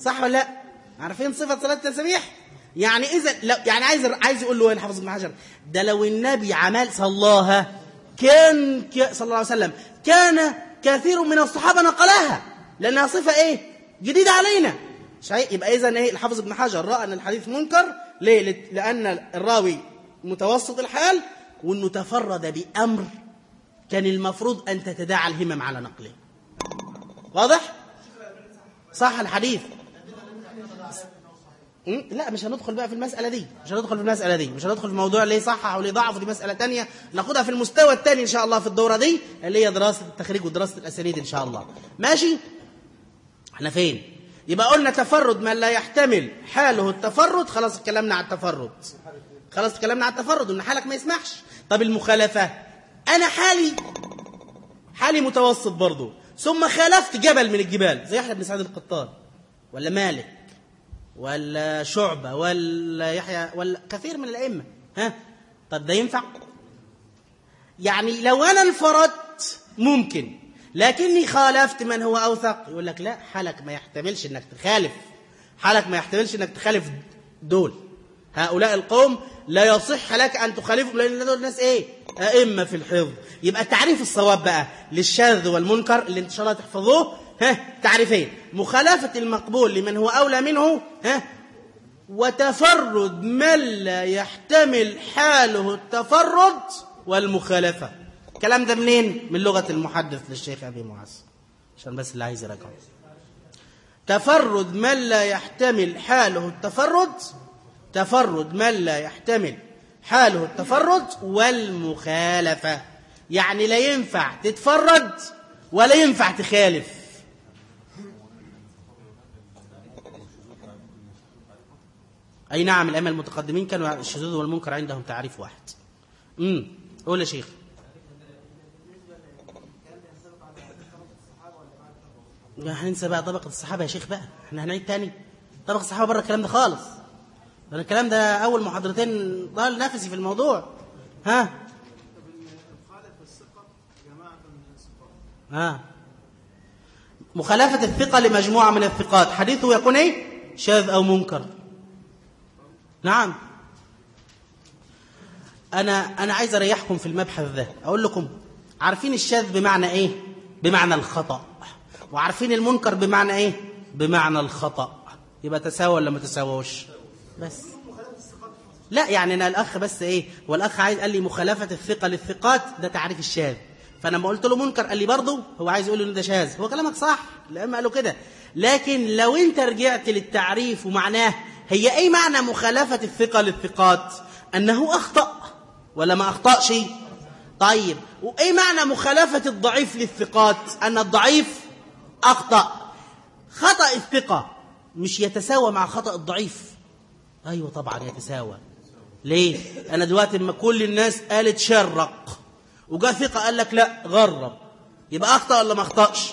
صح ولا لأ؟ عارفين صفة صلاة التسبيح؟ يعني إذا لو يعني عايز عايز يقول له الحافظ ابن حجر؟ ده لو النبي عمل صلاها كان صلى الله عليه وسلم كان كثير من الصحابة نقلها لأنها صفة إيه؟ جديد علينا. صحيح يبقى إذا إيه؟ الحافظ ابن حجر رأى أن الحديث منكر. ليه؟ لأن الراوي متوسط الحال وأنه تفرد بأمر كان المفروض أن تتداعى الهمم على نقله. واضح؟ صح الحديث؟ لا مش هندخل بقى في المسألة دي. مش هندخل في المسألة دي. مش هندخل في موضوع ليه صح أو ليه ضعف دي مسألة تانية. ناخدها في المستوى الثاني إن شاء الله في الدورة دي اللي هي دراسة التخريج ودراسة الأسانيد إن شاء الله. ماشي؟ إحنا فين؟ يبقى قلنا تفرد من لا يحتمل حاله التفرد خلاص اتكلمنا على التفرد. خلاص اتكلمنا على التفرد إن حالك ما يسمحش. طب المخالفة؟ أنا حالي. حالي متوسط برضه ثم خالفت جبل من الجبال زي أحمد بن سعيد القطان. ولا مالك ولا شعبة ولا يحيى ولا كثير من الأئمة. ها؟ طب ده ينفع؟ يعني لو أنا انفردت ممكن. لكني خالفت من هو أوثق. يقول لك لا حالك ما يحتملش إنك تخالف. حالك ما يحتملش إنك تخالف دول. هؤلاء القوم لا يصح لك أن تخالفهم لأن دول ناس إيه؟ أئمة في الحفظ. يبقى التعريف الصواب بقى للشاذ والمنكر اللي إن شاء الله تحفظوه. ها تعريفين. مخالفة المقبول لمن هو أولى منه ها وتفرد من لا يحتمل حاله التفرد والمخالفة. الكلام ده منين؟ من لغة المحدث للشيخ أبي معاذ. عشان بس اللي عايز يراجعه. تفرد من لا يحتمل حاله التفرد تفرد من لا يحتمل حاله التفرد والمخالفة. يعني لا ينفع تتفرد ولا ينفع تخالف. أي نعم الأئمة المتقدمين كانوا الشذوذ والمنكر عندهم تعريف واحد. امم قول يا شيخ. هننسى بقى طبقة الصحابة يا شيخ بقى. إحنا هنعيد تاني. طبقة الصحابة بره الكلام ده خالص. ده الكلام ده أول محاضرتين ضال نفسي في الموضوع. ها؟ ها؟ مخالفة الثقة لمجموعة من الثقات. حديثه يكون إيه؟ شاذ أو منكر. نعم. أنا أنا عايز أريحكم في المبحث ده. أقول لكم عارفين الشاذ بمعنى إيه؟ بمعنى الخطأ. وعارفين المنكر بمعنى إيه؟ بمعنى الخطأ. يبقى تساوى ولا ما تساووش؟ بس. لا يعني أنا الأخ بس إيه؟ والأخ عايز قال لي مخالفة الثقة للثقات ده تعريف الشاذ. فأنا لما قلت له منكر قال لي برضه هو عايز يقول إن ده شاذ. هو كلامك صح. لما قالوا كده. لكن لو أنت رجعت للتعريف ومعناه هي أي معنى مخالفة الثقة للثقات؟ أنه أخطأ ولا ما شيء طيب وأي معنى مخالفة الضعيف للثقات؟ أن الضعيف أخطأ. خطأ الثقة مش يتساوى مع خطأ الضعيف. أيوة طبعا يتساوى. ليه؟ أنا دلوقتي لما كل الناس قالت شرق وجاء ثقة قال لك لا غرب. يبقى أخطأ ولا ما أخطأش؟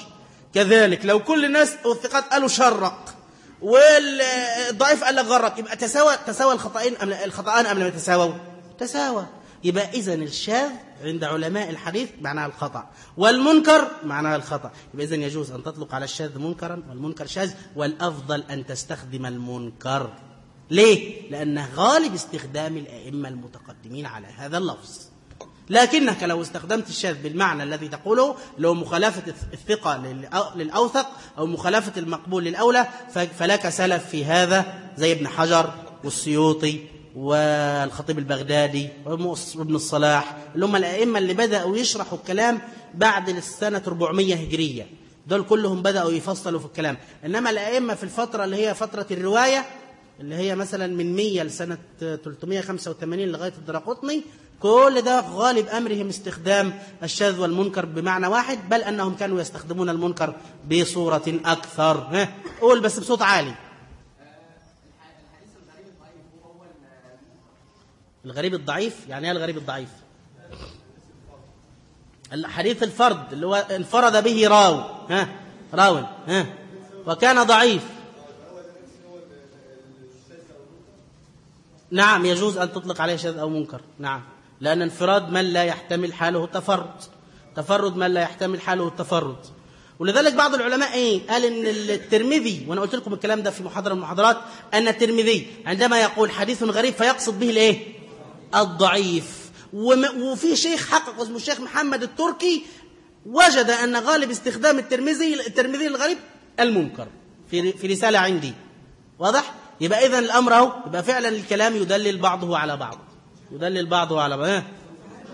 كذلك لو كل الناس والثقات قالوا شرق والضعيف قال لك غرب يبقى تساوى تساوى الخطأين أم الخطأان أم لم يتساووا؟ تساوى. يبقى إذا الشاذ عند علماء الحديث معناها الخطأ. والمنكر معناها الخطأ. يبقى إذا يجوز أن تطلق على الشاذ منكرا والمنكر شاذ والأفضل أن تستخدم المنكر. ليه؟ لأنه غالب استخدام الأئمة المتقدمين على هذا اللفظ. لكنك لو استخدمت الشاذ بالمعنى الذي تقوله لو مخالفة الثقة للأوثق أو مخالفة المقبول للأولى فلك سلف في هذا زي ابن حجر والسيوطي والخطيب البغدادي وابن الصلاح اللي هم الأئمة اللي بدأوا يشرحوا الكلام بعد السنة 400 هجرية. دول كلهم بدأوا يفصلوا في الكلام. إنما الأئمة في الفترة اللي هي فترة الرواية اللي هي مثلا من 100 لسنة 385 لغاية الدراقطني كل ده غالب أمرهم استخدام الشاذ والمنكر بمعنى واحد بل أنهم كانوا يستخدمون المنكر بصورة أكثر. قول بس بصوت عالي. الغريب الضعيف يعني إيه الغريب الضعيف؟ الحديث الفرد اللي هو انفرد به راو ها؟ راو ها؟ وكان ضعيف. نعم يجوز أن تطلق عليه شاذ أو منكر نعم. لأن انفراد من لا يحتمل حاله التفرد تفرد من لا يحتمل حاله التفرد ولذلك بعض العلماء إيه؟ قال إن الترمذي وأنا قلت لكم الكلام ده في محاضرة من المحاضرات أن الترمذي عندما يقول حديث غريب فيقصد به الإيه؟ الضعيف. وفي شيخ حقق اسمه الشيخ محمد التركي وجد أن غالب استخدام الترمذي الترمذي الغريب المنكر. في في رسالة عندي. واضح؟ يبقى إذا الأمر أهو. يبقى فعلا الكلام يدلل بعضه على بعض. يدلل بعضه على بعض؟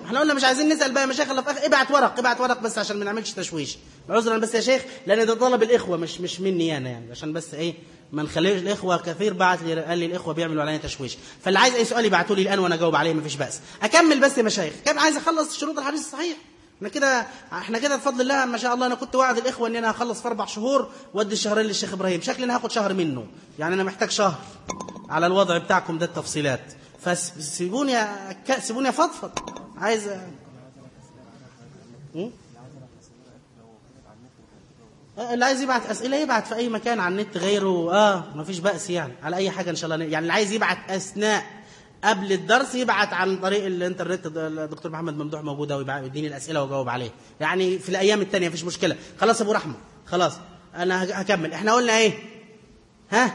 إحنا قلنا مش عايزين نسأل بقى يا مشايخ الا في آخر- ابعت ورق ابعت ورق بس عشان ما نعملش تشويش. عذرا بس يا شيخ لأن ده طلب الإخوة مش مش مني أنا يعني عشان بس إيه ما نخليش الإخوة كثير. بعت لي قال لي الإخوة بيعملوا علينا تشويش. فاللي عايز أي سؤال يبعتوا لي الآن وأنا أجاوب عليه مفيش بأس. أكمل بس يا مشايخ. كان عايز أخلص شروط الحديث الصحيح. إحنا كده إحنا كده بفضل الله ما شاء الله أنا كنت واعد الإخوة ان أنا هخلص في أربع شهور وأدي الشهرين للشيخ إبراهيم. شكلي أنا هاخد شهر منه. يعني أنا محتاج شهر على الوضع بتاعكم ده التفصيلات. فسيبوني سيبوني أفضفض. عايز م? آه، اللي عايز يبعت أسئلة يبعت في أي مكان على النت غيره. آه ما فيش بأس يعني على أي حاجة إن شاء الله. يعني اللي عايز يبعت أثناء قبل الدرس يبعت عن طريق الإنترنت. الدكتور محمد ممدوح موجود أهو يبعت يديني الأسئلة وأجاوب عليه يعني في الأيام الثانية مفيش مشكلة. خلاص أبو رحمة خلاص. أنا هك- هكمل. إحنا قلنا إيه؟ ها؟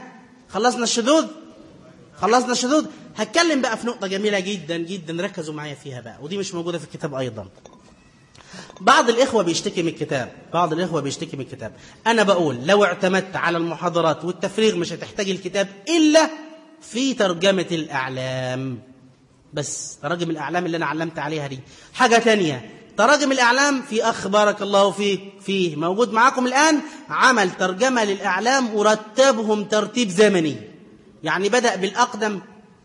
خلصنا الشذوذ؟ خلصنا الشذوذ؟ هتكلم بقى في نقطة جميلة جدا جدا ركزوا معايا فيها بقى ودي مش موجودة في الكتاب أيضا. بعض الإخوة بيشتكي من الكتاب بعض الإخوة بيشتكي من الكتاب. أنا بقول لو اعتمدت على المحاضرات والتفريغ مش هتحتاج الكتاب إلا في ترجمة الأعلام. بس تراجم الأعلام اللي أنا علمت عليها دي. حاجة تانية تراجم الأعلام في أخ بارك الله فيه فيه موجود معاكم الآن عمل ترجمة للأعلام ورتبهم ترتيب زمني. يعني بدأ بالأقدم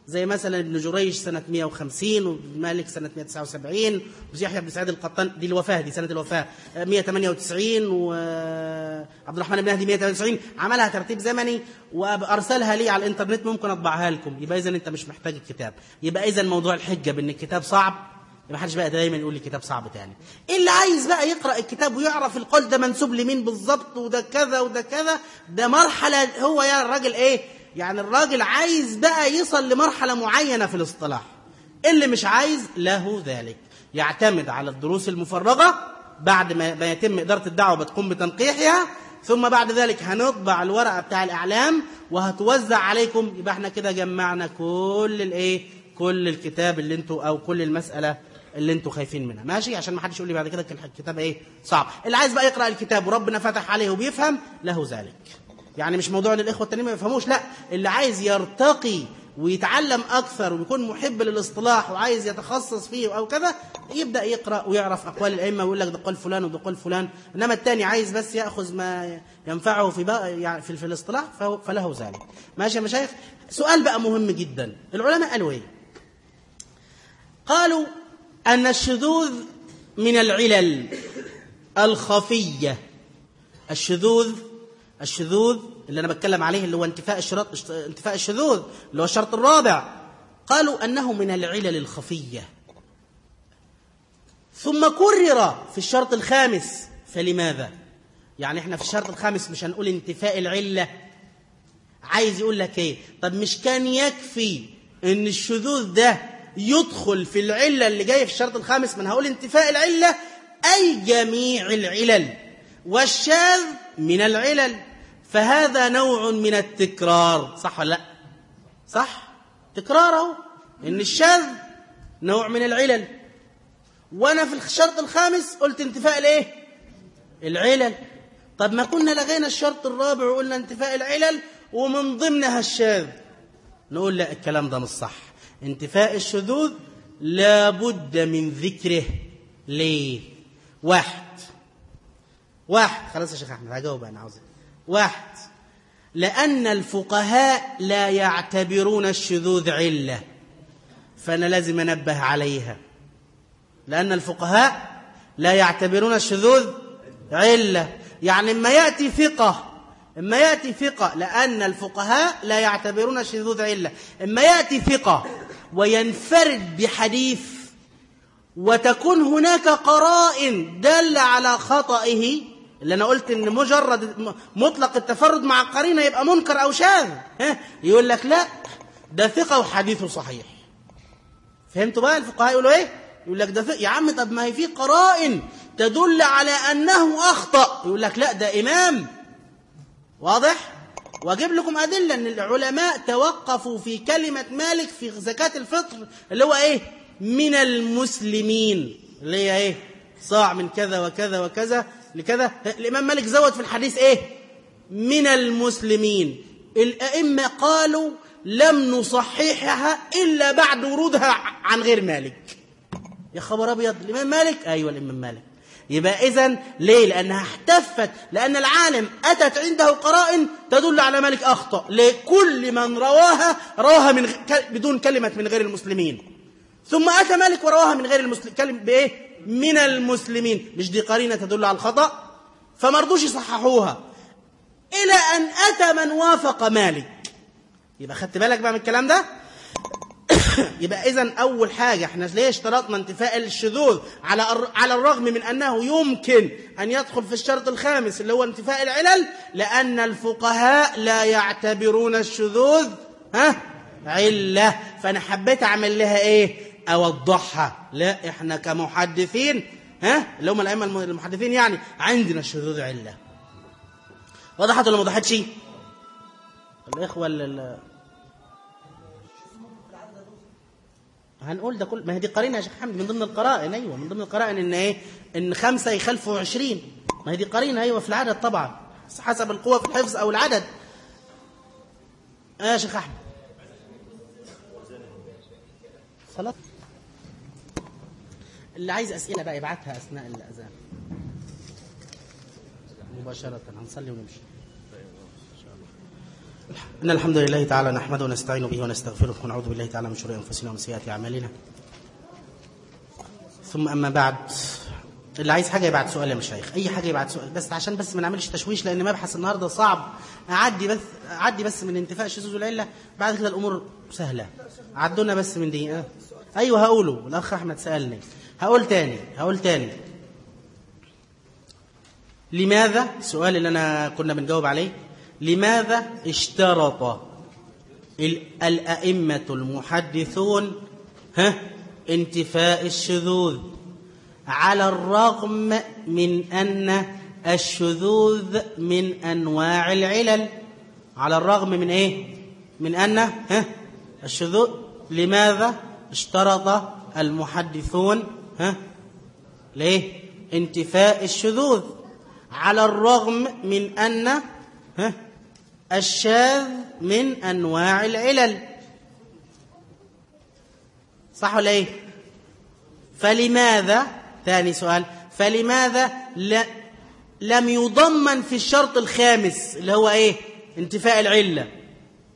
زي مثلا ابن جريج سنة 150 وابن مالك سنة 179 ويحيى بن سعيد القطان دي الوفاة دي سنة الوفاة. آه، 198 وعبد الرحمن بن هدي 198 عملها ترتيب زمني وأرسلها لي على الإنترنت ممكن أطبعها لكم. يبقى إذا أنت مش محتاج الكتاب. يبقى إذا موضوع الحجة بأن الكتاب صعب ما حدش بقى دايما يقول لي كتاب صعب تاني. اللي عايز بقى يقرأ الكتاب ويعرف القول ده منسوب لمين بالظبط وده كذا وده كذا. ده مرحلة هو يا الراجل إيه؟ يعني الراجل عايز بقى يصل لمرحلة معينة في الاصطلاح. اللي مش عايز له ذلك. يعتمد على الدروس المفرغة بعد ما يتم إدارة الدعوة بتقوم بتنقيحها. ثم بعد ذلك هنطبع الورقة بتاع الإعلام وهتوزع عليكم. يبقى إحنا كده جمعنا كل الإيه؟ كل الكتاب اللي أنتوا أو كل المسألة اللي أنتوا خايفين منها. ماشي؟ عشان ما حدش يقول لي بعد كده الكتاب إيه؟ صعب. اللي عايز بقى يقرأ الكتاب وربنا فتح عليه وبيفهم له ذلك. يعني مش موضوع للاخوه التانيين ما يفهموش لا اللي عايز يرتقي ويتعلم أكثر ويكون محب للاصطلاح وعايز يتخصص فيه أو كذا يبدأ يقرأ ويعرف أقوال الأئمة ويقول لك ده قول فلان وده قول فلان. إنما الثاني عايز بس يأخذ ما ينفعه في بقى يعني في, في الاصطلاح فله ذلك. ماشي يا مشايخ؟ سؤال بقى مهم جدا. العلماء قالوا إيه؟ قالوا أن الشذوذ من العلل الخفية. الشذوذ الشذوذ اللي أنا بتكلم عليه اللي هو انتفاء الشرط انتفاء الشذوذ اللي هو الشرط الرابع. قالوا أنه من العلل الخفية. ثم كرر في الشرط الخامس. فلماذا؟ يعني إحنا في الشرط الخامس مش هنقول انتفاء العلة. عايز يقول لك إيه؟ طب مش كان يكفي إن الشذوذ ده يدخل في العلة اللي جاية في الشرط الخامس؟ من هقول انتفاء العلة أي جميع العلل. والشاذ من العلل فهذا نوع من التكرار. صح ولا لا؟ صح؟ تكراره. إن الشاذ نوع من العلل. وأنا في الشرط الخامس قلت انتفاء الإيه؟ العلل. طب ما كنا لغينا الشرط الرابع وقلنا انتفاء العلل ومن ضمنها الشاذ. نقول لا الكلام ده مش صح. انتفاء الشذوذ لابد من ذكره. ليه؟ واحد واحد. خلاص يا شيخ أحمد هجاوب أنا عاوز واحد. لأن الفقهاء لا يعتبرون الشذوذ علة فأنا لازم أنبه عليها. لأن الفقهاء لا يعتبرون الشذوذ علة. يعني إما يأتي ثقة إما يأتي ثقة لأن الفقهاء لا يعتبرون الشذوذ علة. إما يأتي ثقة وينفرد بحديث وتكون هناك قرائن دالة على خطئه اللي أنا قلت إن مجرد مطلق التفرد مع قرينة يبقى منكر أو شاذ. ها؟ يقول لك لا ده ثقة وحديثه صحيح. فهمتوا بقى الفقهاء يقولوا إيه؟ يقول لك ده ثقة يا عم طب ما هي في قرائن تدل على أنه أخطأ. يقول لك لا ده إمام. واضح؟ واجيب لكم أدلة إن العلماء توقفوا في كلمة مالك في زكاة الفطر اللي هو إيه؟ من المسلمين. اللي هي إيه؟ صاع من كذا وكذا وكذا. لكذا الإمام مالك زود في الحديث إيه؟ من المسلمين. الأئمة قالوا لم نصححها إلا بعد ورودها عن غير مالك. يا خبر أبيض. الإمام مالك؟ أيوة الإمام مالك. يبقى إذن ليه؟ لأنها احتفت. لأن العالم أتت عنده قرائن تدل على مالك أخطأ. لكل من رواها رواها من. بدون كلمة من غير المسلمين. ثم أتى مالك ورواها من غير المسلمين بإيه؟ من المسلمين. مش دي قرينة تدل على الخطأ؟ فما رضوش يصححوها. إلى أن أتى من وافق مالك. يبقى خدت بالك بقى من الكلام ده؟ يبقى إذا أول حاجة إحنا ليه اشترطنا انتفاء الشذوذ على على الرغم من أنه يمكن أن يدخل في الشرط الخامس اللي هو انتفاء العلل؟ لأن الفقهاء لا يعتبرون الشذوذ ها؟ علة. فأنا حبيت أعمل لها إيه؟ اوضحها لا إحنا كمحدثين ها اللي هم الائمه المحدثين يعني عندنا الشذوذ علة. وضحت ولا ما وضحتش الإخوة اللي هنقول ده كل ما هي دي قرينة يا شيخ حمد من ضمن القرائن أيوه من ضمن القرائن إن إيه؟ إن خمسة يخلفوا عشرين. ما هي دي قرينة أيوه في العدد طبعا. حسب القوة في الحفظ أو العدد. آه يا شيخ أحمد. صلاه اللي عايز أسئلة بقى يبعتها أثناء الأذان. مباشرة هنصلي ونمشي. إن الحمد لله تعالى نحمده ونستعين به ونستغفره ونعوذ بالله تعالى من شرور أنفسنا ومن سيئات أعمالنا. ثم أما بعد اللي عايز حاجة يبعت سؤال يا مشايخ. أي حاجة يبعت سؤال. بس عشان بس ما نعملش تشويش لأن مبحث النهاردة صعب. أعدي بس أعدي بس من انتفاء الشذوذ العلة. بعد كده الأمور سهلة. عدونا بس من أه. أيوه هقوله. الأخ أحمد سألني. هقول تاني هقول تاني. لماذا؟ السؤال اللي أنا كنا بنجاوب عليه. لماذا اشترط الأئمة المحدثون ها انتفاء الشذوذ على الرغم من أن الشذوذ من أنواع العلل؟ على الرغم من إيه؟ من أن ها الشذوذ. لماذا اشترط المحدثون ها؟ ليه؟ انتفاء الشذوذ. على الرغم من أن ها؟ الشاذ من أنواع العلل. صح ولا إيه؟ فلماذا؟ ثاني سؤال. فلماذا لا لم يضمن في الشرط الخامس اللي هو إيه؟ انتفاء العلة.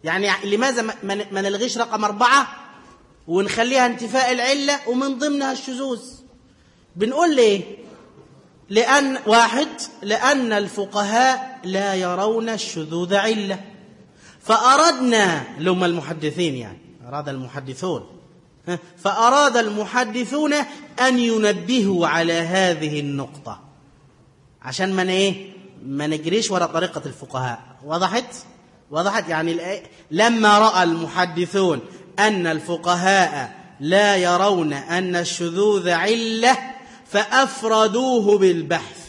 يعني لماذا ما نلغيش رقم أربعة؟ ونخليها انتفاء العلة ومن ضمنها الشذوذ. بنقول ليه؟ لأن واحد لأن الفقهاء لا يرون الشذوذ علة. فأردنا لهم المحدثين يعني أراد المحدثون فأراد المحدثون أن ينبهوا على هذه النقطة. عشان من إيه؟ ما نجريش وراء طريقة الفقهاء. وضحت وضحت يعني لما رأى المحدثون أن الفقهاء لا يرون أن الشذوذ علة فأفردوه بالبحث.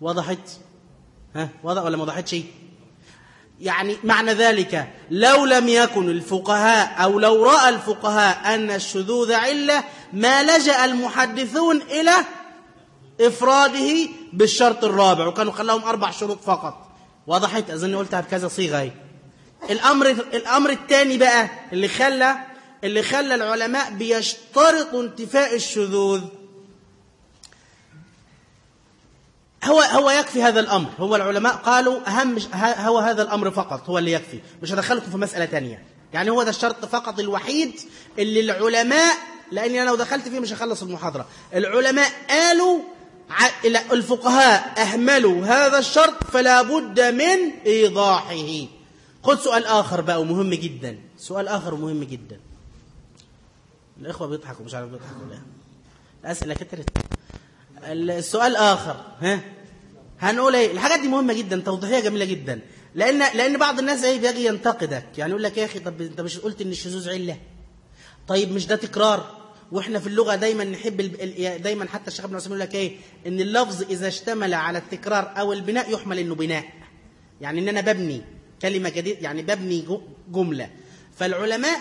وضحت؟ ها؟ وضح ولا ما وضحتش يعني معنى ذلك لو لم يكن الفقهاء أو لو رأى الفقهاء أن الشذوذ علة ما لجأ المحدثون إلى إفراده بالشرط الرابع وكانوا خلاهم أربع شروط فقط. وضحت؟ أظن قلتها بكذا صيغة الأمر الأمر الثاني بقى اللي خلى اللي خلى العلماء بيشترطوا انتفاء الشذوذ. هو هو يكفي هذا الأمر. هو العلماء قالوا أهم هو هذا الأمر فقط هو اللي يكفي. مش هدخلكم في مسألة تانية. يعني هو ده الشرط فقط الوحيد اللي العلماء لأني أنا لو دخلت فيه مش هخلص المحاضرة. العلماء قالوا الفقهاء أهملوا هذا الشرط فلا بد من إيضاحه. خد سؤال آخر بقى ومهم جدا. سؤال آخر ومهم جدا. الإخوة بيضحكوا مش عارف بيضحكوا ليه. الأسئلة كترت. السؤال آخر ها؟ هنقول إيه؟ الحاجات دي مهمة جدا توضيحية جميلة جدا. لأن لأن بعض الناس إيه؟ بيجي ينتقدك. يعني يقول لك يا أخي طب أنت مش قلت إن الشذوذ علة؟ طيب مش ده تكرار؟ وإحنا في اللغة دايما نحب دايما حتى الشيخ ابن عثيمين يقول لك إيه؟ إن اللفظ إذا اشتمل على التكرار أو البناء يحمل إنه بناء. يعني ان أنا ببني. كلمة جديدة يعني ببني جملة. فالعلماء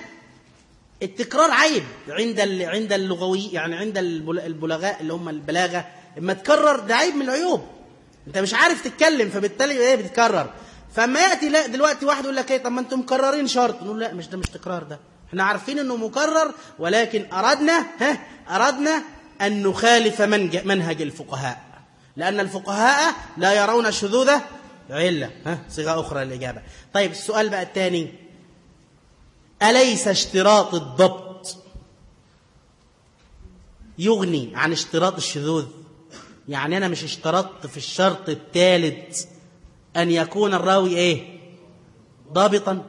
التكرار عيب عند عند اللغوي يعني عند البلغاء اللي هم البلاغة. اما تكرر ده عيب من العيوب. انت مش عارف تتكلم فبالتالي إيه بتكرر فما يأتي لا دلوقتي واحد يقول لك إيه طب ما أنتم مكررين شرط. نقول لا مش ده مش تكرار ده. إحنا عارفين إنه مكرر ولكن أردنا ها أردنا أن نخالف منهج الفقهاء. لأن الفقهاء لا يرون الشذوذ علة ها؟ صيغة أخرى للإجابة. طيب السؤال بقى الثاني. أليس اشتراط الضبط يغني عن اشتراط الشذوذ؟ يعني أنا مش اشترطت في الشرط الثالث أن يكون الراوي إيه؟ ضابطا.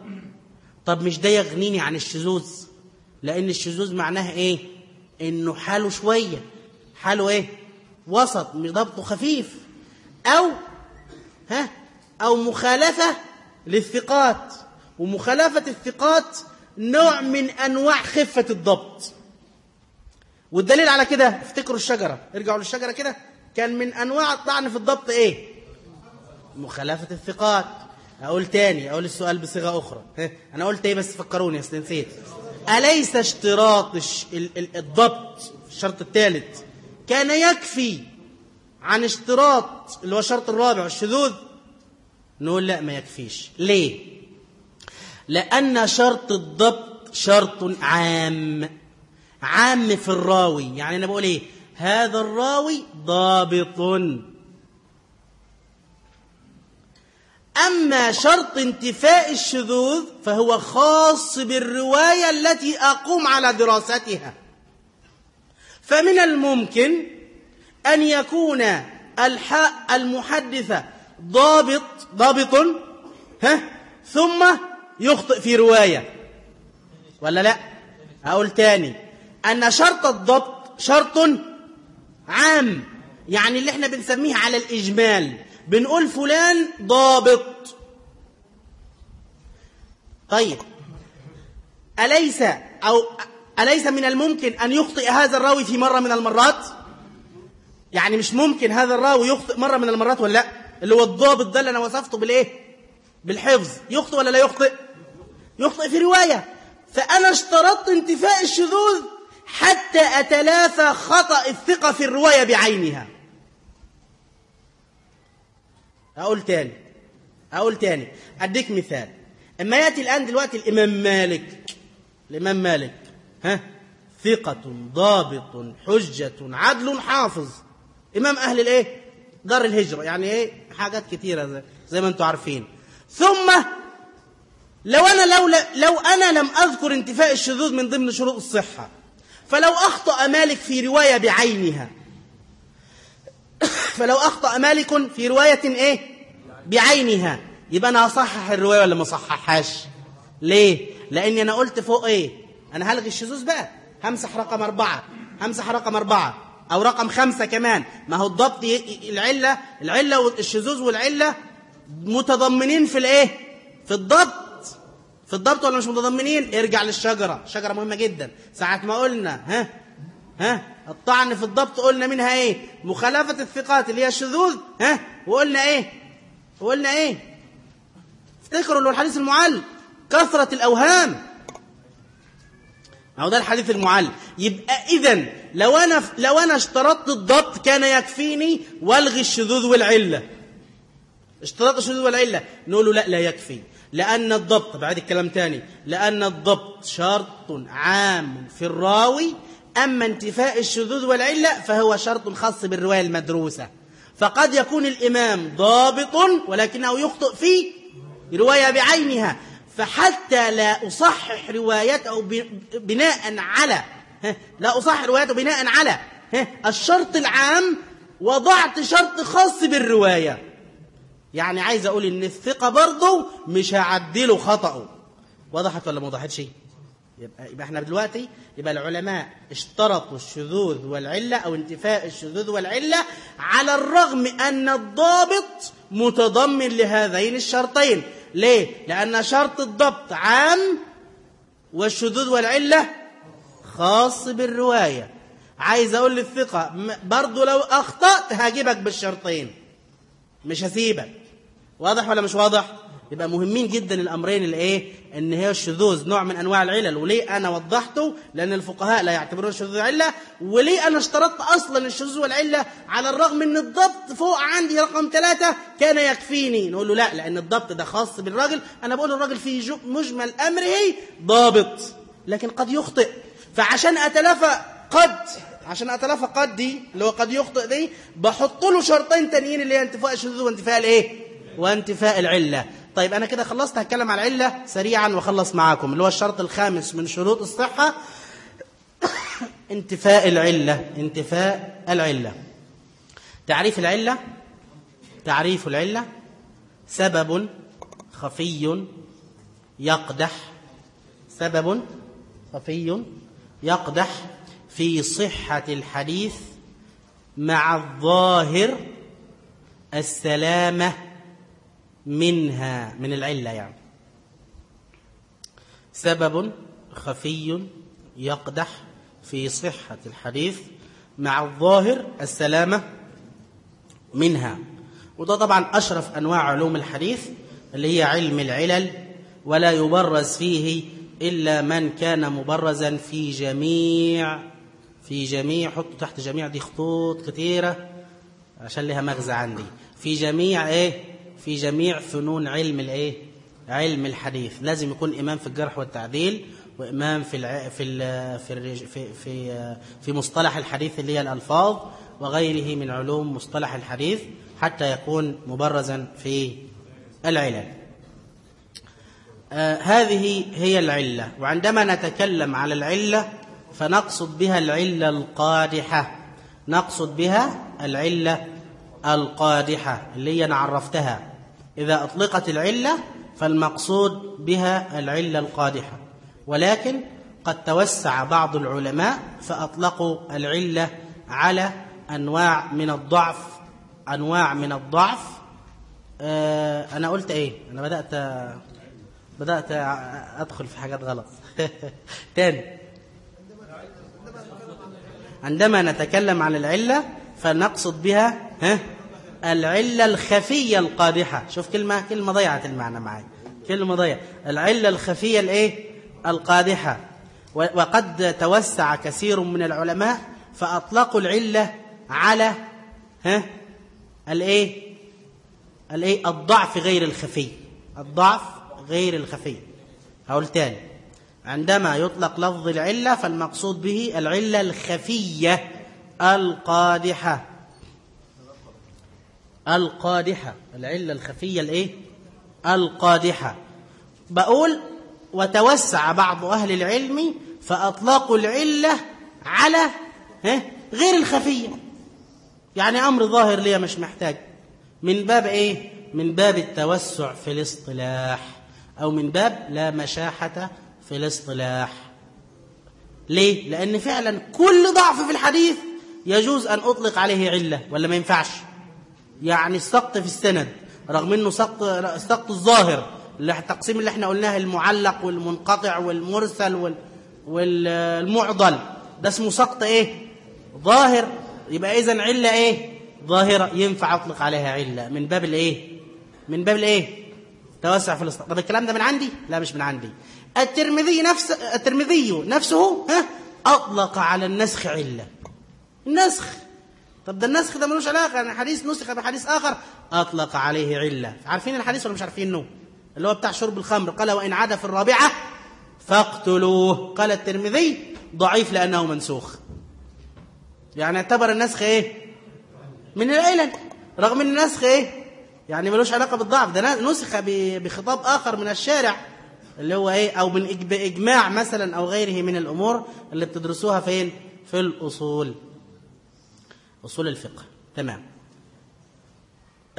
طب مش ده يغنيني عن الشذوذ؟ لأن الشذوذ معناها إيه؟ إنه حاله شوية. حاله إيه؟ وسط مش ضبطه خفيف. أو ها؟ أو مخالفة للثقات. ومخالفة الثقات نوع من أنواع خفة الضبط. والدليل على كده افتكروا الشجرة. ارجعوا للشجرة كده. كان من أنواع الطعن في الضبط إيه؟ مخالفة الثقات. أقول تاني أقول السؤال بصيغة أخرى. ها، أنا قلت إيه بس فكروني أصل نسيت. أليس اشتراط الضبط الشرط الثالث كان يكفي عن اشتراط اللي هو الشرط الرابع الشذوذ؟ نقول لا ما يكفيش. ليه؟ لأن شرط الضبط شرط عام. عام في الراوي. يعني أنا بقول إيه؟ هذا الراوي ضابط. أما شرط انتفاء الشذوذ فهو خاص بالرواية التي أقوم على دراستها. فمن الممكن أن يكون الح- المحدث ضابط ضابط ها؟ ثم يخطئ في رواية. ولا لا؟ أقول تاني. أن شرط الضبط شرط عام. يعني اللي إحنا بنسميه على الإجمال. بنقول فلان ضابط. طيب. أليس أو أليس من الممكن أن يخطئ هذا الراوي في مرة من المرات؟ يعني مش ممكن هذا الراوي يخطئ مرة من المرات ولا لا؟ اللي هو الضابط ده اللي أنا وصفته بالإيه؟ بالحفظ. يخطئ ولا لا يخطئ؟ يخطئ في رواية. فأنا اشترطت انتفاء الشذوذ حتى أتلافى خطأ الثقة في الرواية بعينها. أقول تاني. أقول تاني. أديك مثال. أما يأتي الآن دلوقتي الإمام مالك. الإمام مالك. ها؟ ثقة ضابط حجة عدل حافظ. إمام أهل الإيه؟ دار الهجرة. يعني إيه؟ حاجات كتيرة زي, ما أنتم عارفين. ثم لو أنا لو, لو أنا لم أذكر انتفاء الشذوذ من ضمن شروط الصحة فلو أخطأ مالك في رواية بعينها فلو أخطأ مالك في رواية إيه؟ بعينها. يبقى أنا هصحح الرواية ولا ما صححهاش؟ ليه؟ لأني أنا قلت فوق إيه؟ أنا هلغي الشذوذ بقى. همسح رقم أربعة. همسح رقم أربعة. أو رقم خمسة كمان. ما هو الضبط العلة العلة والشذوذ والعلة متضمنين في الإيه؟ في الضبط. في الضبط ولا مش متضمنين؟ ارجع للشجرة. شجرة مهمة جدا. ساعة ما قلنا ها؟ ها؟ الطعن في الضبط قلنا منها إيه؟ مخالفة الثقات اللي هي الشذوذ ها؟ وقلنا إيه؟ وقلنا إيه؟ افتكروا اللي هو الحديث المعل. كثرة الأوهام. أهو ده الحديث المعل. يبقى إذا لو أنا لو أنا اشترطت الضبط كان يكفيني والغي الشذوذ والعلة. اشتراط الشذوذ والعلة. نقول له لا لا يكفي. لأن الضبط بعد الكلام تاني. لأن الضبط شرط عام في الراوي أما انتفاء الشذوذ والعلة فهو شرط خاص بالرواية المدروسة. فقد يكون الإمام ضابط ولكنه يخطئ في رواية بعينها. فحتى لا أصحح روايته بناء على لا أصحح روايته بناء على الشرط العام وضعت شرط خاص بالرواية. يعني عايز أقول إن الثقة برضه مش هعدله خطأه. وضحت ولا ما وضحتش؟ يبقى, يبقى إحنا دلوقتي يبقى العلماء اشترطوا الشذوذ والعلة أو انتفاء الشذوذ والعلة على الرغم أن الضابط متضمن لهذين الشرطين. ليه؟ لأن شرط الضبط عام والشذوذ والعلة خاص بالرواية. عايز أقول للثقة م- برضه لو أخطأت هجيبك بالشرطين. مش هسيبك. واضح ولا مش واضح؟ يبقى مهمين جدا الأمرين اللي إيه إن هي الشذوذ نوع من أنواع العلل. وليه أنا وضحته؟ لأن الفقهاء لا يعتبرون الشذوذ علة. وليه أنا اشترطت أصلا الشذوذ والعلة؟ على الرغم إن الضبط فوق عندي رقم ثلاثة كان يكفيني. نقول له لا لأن الضبط ده خاص بالراجل. أنا بقول الراجل في مجمل أمره ضابط لكن قد يخطئ. فعشان اتلافى قد عشان اتلافى قد دي اللي هو قد يخطئ دي بحط له شرطين تانيين اللي هي انتفاء الشذوذ وانتفاء الإيه؟ وانتفاء العلة. طيب أنا كده خلصت هتكلم على العلة سريعا وأخلص معاكم اللي هو الشرط الخامس من شروط الصحة. انتفاء العلة انتفاء العلة. تعريف العلة تعريف العلة سبب خفي يقدح سبب خفي يقدح في صحة الحديث مع الظاهر السلامة منها من العلة يعني. سبب خفي يقدح في صحة الحديث مع الظاهر السلامة منها. وده طبعا أشرف أنواع علوم الحديث اللي هي علم العلل ولا يبرز فيه إلا من كان مبرزا في جميع في جميع حطوا تحت جميع دي خطوط كتيرة عشان لها مغزى عندي. في جميع إيه؟ في جميع فنون علم الإيه؟ علم الحديث. لازم يكون إمام في الجرح والتعديل وإمام في الع... في ال... في, الرج... في في في مصطلح الحديث اللي هي الألفاظ وغيره من علوم مصطلح الحديث حتى يكون مبرزا في العلل. هذه هي العلة. وعندما نتكلم على العلة فنقصد بها العلة القادحة. نقصد بها العلة القادحة اللي أنا عرفتها. إذا أطلقت العلة فالمقصود بها العلة القادحة. ولكن قد توسع بعض العلماء فأطلقوا العلة على أنواع من الضعف. أنواع من الضعف. آه أنا قلت إيه؟ أنا بدأت بدأت أدخل في حاجات غلط. تاني. عندما نتكلم عن العلة فنقصد بها ها؟ العلة الخفية القادحة. شوف كلمة كلمة ضيعت المعنى معي. كلمة ضيعت. العلة الخفية الإيه؟ القادحة. وقد توسع كثير من العلماء فأطلقوا العلة على ها؟ الإيه؟ الإيه؟ الضعف غير الخفي. الضعف غير الخفي. هقول تاني. عندما يطلق لفظ العلة فالمقصود به العلة الخفية القادحة. القادحة. العلة الخفية الإيه؟ القادحة. بقول وتوسع بعض أهل العلم فاطلقوا العلة على ها غير الخفية. يعني أمر ظاهر ليا مش محتاج. من باب إيه؟ من باب التوسع في الاصطلاح. أو من باب لا مشاحة في الاصطلاح. ليه؟ لأن فعلا كل ضعف في الحديث يجوز أن أطلق عليه علة ولا ما ينفعش؟ يعني السقط في السند رغم إنه سقط السقط الظاهر التقسيم اللي إحنا قلناه المعلق والمنقطع والمرسل وال والمعضل. ده اسمه سقط إيه؟ ظاهر. يبقى اذا علة إيه؟ ظاهرة. ينفع أطلق عليها علة. من باب الإيه؟ من باب الإيه؟ توسع في الاصطلاح طب الكلام ده من عندي؟ لا مش من عندي. الترمذي نفس الترمذي نفسه ها أطلق على النسخ علة. النسخ. طب ده النسخ ده ملوش علاقة يعني حديث نسخ بحديث آخر. أطلق عليه علة. عارفين الحديث ولا مش عارفينه اللي هو بتاع شرب الخمر. قال وإن عاد في الرابعة فاقتلوه. قال الترمذي ضعيف لأنه منسوخ. يعني اعتبر النسخ إيه؟ من العلل. رغم إن النسخ إيه؟ يعني ملوش علاقة بالضعف. ده نسخ بخطاب آخر من الشارع اللي هو إيه؟ أو من باجماع مثلا أو غيره من الأمور اللي بتدرسوها فين؟ في الأصول. أصول الفقه. تمام.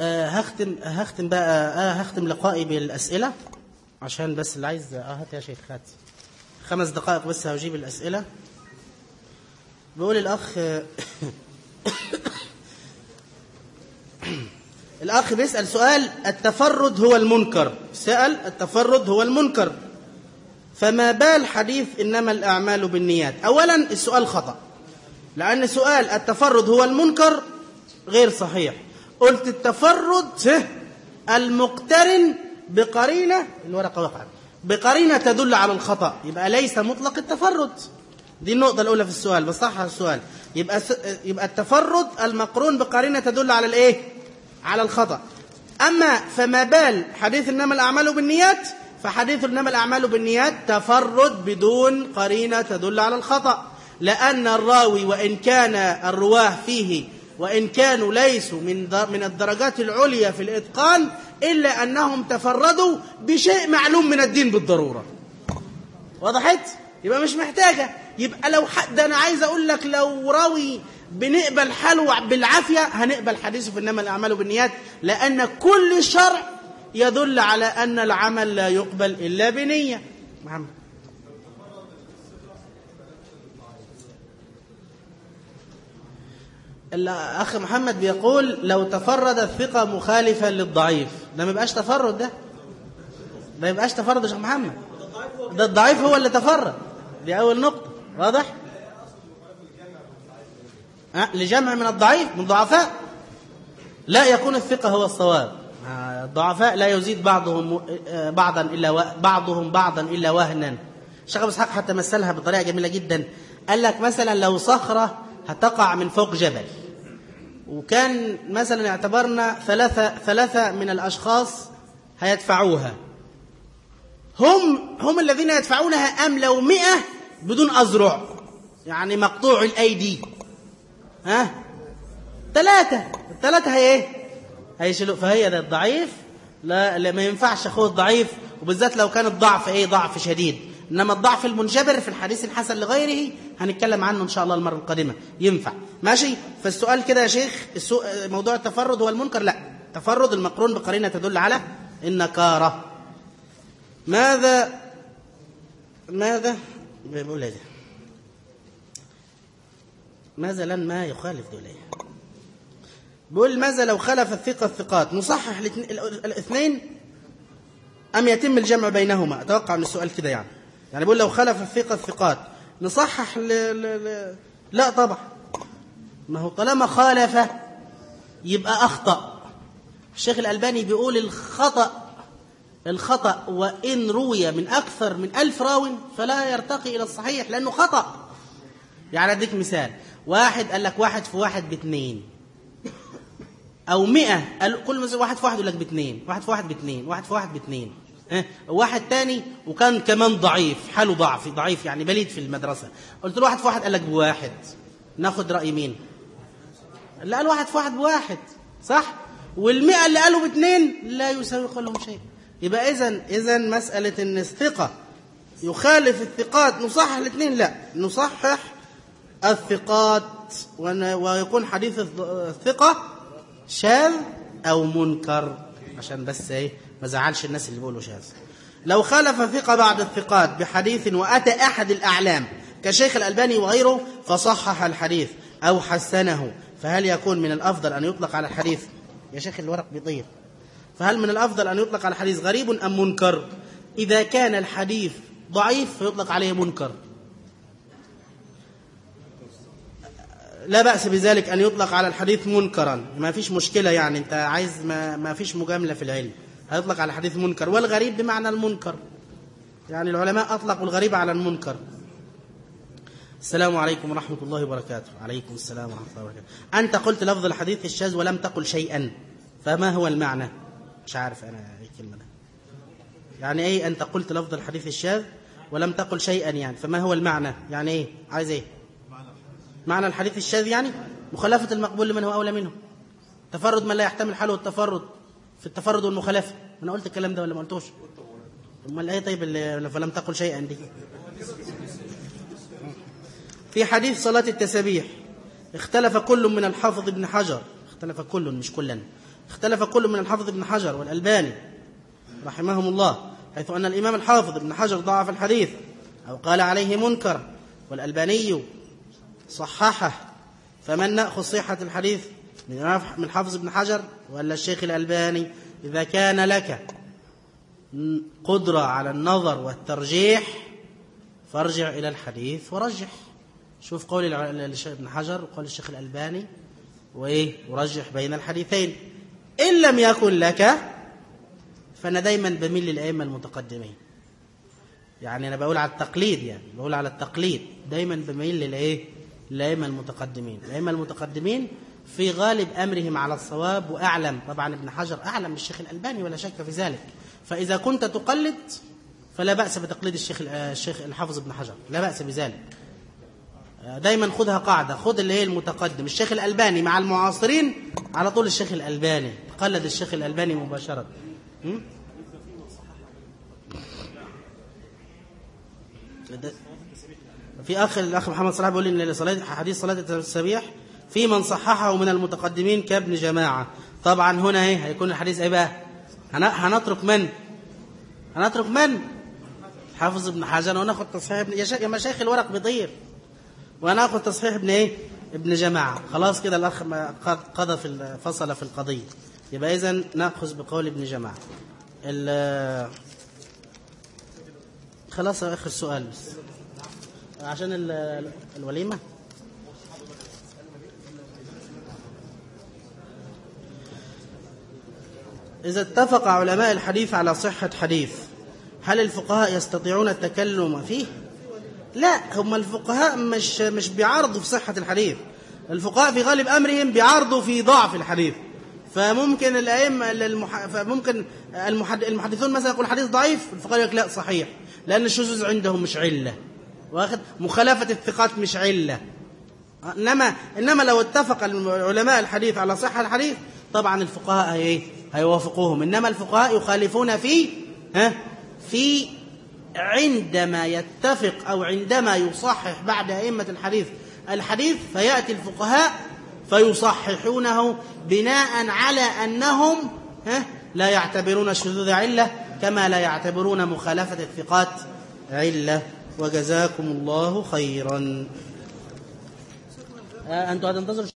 آه هختم هختم بقى آه هختم لقائي بالأسئلة عشان بس اللي عايز آه هات يا شيخ هات. خمس دقائق بس هجيب الأسئلة. بيقول الأخ الأخ بيسأل سؤال التفرد هو المنكر. سأل التفرد هو المنكر. فما بال حديث إنما الأعمال بالنيات؟ أولا السؤال خطأ. لأن سؤال التفرد هو المنكر غير صحيح. قلت التفرد المقترن بقرينة الورقة وقعت. بقرينة تدل على الخطأ. يبقى ليس مطلق التفرد. دي النقطة الأولى في السؤال بصحح السؤال. يبقى. يبقى التفرد المقرون بقرينة تدل على الإيه؟ على الخطأ. أما فما بال حديث إنما الأعمال بالنيات فحديث إنما الأعمال بالنيات تفرد بدون قرينة تدل على الخطأ. لأن الراوي وإن كان الرواة فيه وإن كانوا ليسوا من من الدرجات العليا في الإتقان إلا أنهم تفردوا بشيء معلوم من الدين بالضرورة. وضحت؟ يبقى مش محتاجة. يبقى لو حد أنا عايز أقول لك لو راوي بنقبل حاله بالعافية هنقبل حديثه في إنما الأعمال بالنيات لأن كل الشرع يدل على أن العمل لا يقبل إلا بنية. محمد الأخ محمد بيقول لو تفرد الثقة مخالفا للضعيف. ده ما يبقاش تفرد ده. ده ما يبقاش تفرد يا شيخ محمد. ده الضعيف هو اللي تفرد. دي أول نقطة واضح؟ أه؟ لجمع من الضعيف من الضعفاء لا يكون الثقة هو الصواب. الضعفاء لا يزيد بعضهم بعضا إلا و... بعضهم بعضا إلا وهنا. الشيخ إسحاق حتى مثلها بطريقة جميلة جدا. قال لك مثلا لو صخرة هتقع من فوق جبل. وكان مثلا اعتبرنا ثلاثة ثلاثة من الأشخاص هيدفعوها. هم هم الذين يدفعونها أم لو مئة بدون أزرع يعني مقطوع الأيدي. ها؟ ثلاثة. الثلاثة هي إيه؟ هيشيلوا فهي ده الضعيف. لا, لا ما ينفعش اخوه الضعيف وبالذات لو كان الضعف إيه؟ ضعف شديد. إنما الضعف المنجبر في الحديث الحسن لغيره هنتكلم عنه إن شاء الله المرة القادمة. ينفع. ماشي؟ فالسؤال كده يا شيخ. موضوع التفرد هو المنكر؟ لا. تفرد المقرون بقرينة تدل على النكاره ماذا ماذا بيقول إيه ماذا لن ما يخالف دول إيه بيقول ماذا لو خلف الثقة الثقات؟ نصحح الاثنين؟ أم يتم الجمع بينهما؟ أتوقع من السؤال كده يعني. يعني بيقول لو خلف الثقة الثقات نصحح ل... ل... ل... لا طبعا. ما هو طالما خالف يبقى أخطأ. الشيخ الألباني بيقول الخطأ الخطأ وإن روي من أكثر من ألف راو فلا يرتقي إلى الصحيح لأنه خطأ. يعني أديك مثال. واحد قال لك واحد في واحد باثنين. أو مئة. قال كل مثلا واحد في واحد يقول لك باثنين. واحد في واحد باثنين. واحد في واحد باثنين. آه؟ واحد تاني وكان كمان ضعيف. حاله ضعف. ضعيف يعني بليد في المدرسة. قلت له واحد في واحد قال لك بواحد. ناخد رأي مين؟ اللي قال واحد في واحد بواحد. صح؟ والمئة اللي قالوا باثنين لا يساوي قولهم شيء. يبقى إذا إذا مسألة إن الثقة يخالف الثقات نصحح الاثنين؟ لا نصحح الثقات ويكون حديث الثقة شاذ أو منكر. عشان بس إيه ما زعلش الناس اللي بيقولوا شاذ. لو خالف ثقة بعد الثقات بحديث وأتى أحد الأعلام كشيخ الألباني وغيره فصحح الحديث أو حسنه فهل يكون من الأفضل أن يطلق على الحديث؟ يا شيخ الورق بيطير. فهل من الأفضل أن يطلق على الحديث غريب أم منكر؟ إذا كان الحديث ضعيف فيطلق عليه منكر. لا بأس بذلك أن يطلق على الحديث منكرا. ما فيش مشكلة يعني أنت عايز ما, ما فيش مجاملة في العلم. هيطلق على الحديث منكر. والغريب بمعنى المنكر. يعني العلماء أطلقوا الغريب على المنكر. السلام عليكم ورحمة الله وبركاته. عليكم السلام ورحمة الله وبركاته. أنت قلت لفظ الحديث الشاذ ولم تقل شيئا. فما هو المعنى؟ مش عارف أنا أي كلمة ده. يعني إيه أنت قلت لفظ الحديث الشاذ ولم تقل شيئا يعني؟ فما هو المعنى؟ يعني إيه؟ عايز إيه؟ معنى الحديث الشاذ يعني؟ مخالفة المقبول لمن هو أولى منه. تفرد من لا يحتمل حاله التفرد في التفرد والمخالفة. أنا قلت الكلام ده ولا ما قلتوش؟ أمال إيه طيب اللي فلم تقل شيئا دي؟ في حديث صلاة التسابيح اختلف كل من الحافظ ابن حجر. اختلف كل مش كلا. اختلف كل من الحافظ ابن حجر والألباني رحمهم الله حيث أن الإمام الحافظ ابن حجر ضعف الحديث أو قال عليه منكر والألباني صححه فمن نأخذ صحة الحديث من حافظ ابن حجر ولا الشيخ الألباني؟ إذا كان لك قدرة على النظر والترجيح فارجع إلى الحديث ورجح. شوف قول ابن حجر وقول الشيخ الألباني وإيه؟ ورجح بين الحديثين. إن لم يكن لك فأنا دايما بميل للأئمة المتقدمين. يعني أنا بقول على التقليد يعني بقول على التقليد. دايما بميل للإيه؟ الأئمة المتقدمين. الأئمة المتقدمين في غالب أمرهم على الصواب وأعلم. طبعا ابن حجر أعلم الشيخ الألباني ولا شك في ذلك. فإذا كنت تقلد فلا بأس بتقليد الشيخ الشيخ الحافظ ابن حجر. لا بأس بذلك. دايما خدها قاعدة. خد اللي هي المتقدم. الشيخ الألباني مع المعاصرين على طول الشيخ الألباني. قلد الشيخ الألباني مباشرة. في اخ الأخ محمد صلاح بيقول إن حديث صلاة التسبيح في من صححه من المتقدمين كابن جماعة. طبعا هنا إيه؟ هيكون الحديث إيه بقى؟ هن- هنترك من؟ هنترك من؟ حافظ ابن حجر وناخد تصحيح يا مشايخ الورق بيطير. وناخد تصحيح ابن إيه؟ ابن جماعة. خلاص كده قد قضى في فصل في القضية. يبقى إذا نأخذ بقول ابن جماعة. ال- خلاص اخر سؤال بس. عشان ال- الوليمة. إذا اتفق علماء الحديث على صحة حديث هل الفقهاء يستطيعون التكلم فيه؟ لا هم الفقهاء مش مش بيعارضوا في صحة الحديث. الفقهاء في غالب أمرهم بيعارضوا في ضعف الحديث. فممكن الأئمة المح... فممكن المحد... المحدثون مثلا يقول الحديث ضعيف الفقهاء يقول لا صحيح. لأن الشذوذ عندهم مش علة. واخد؟ مخالفة الثقات مش علة. إنما إنما لو اتفق علماء الحديث على صحة الحديث طبعا الفقهاء هي هيوافقوهم. إنما الفقهاء يخالفون في ها؟ في عندما يتفق أو عندما يصحح بعد أئمة الحديث الحديث فيأتي الفقهاء فيصححونه بناء على أنهم ها لا يعتبرون الشذوذ علة كما لا يعتبرون مخالفة الثقات علة. وجزاكم الله خيرا. أنتم هتنتظروا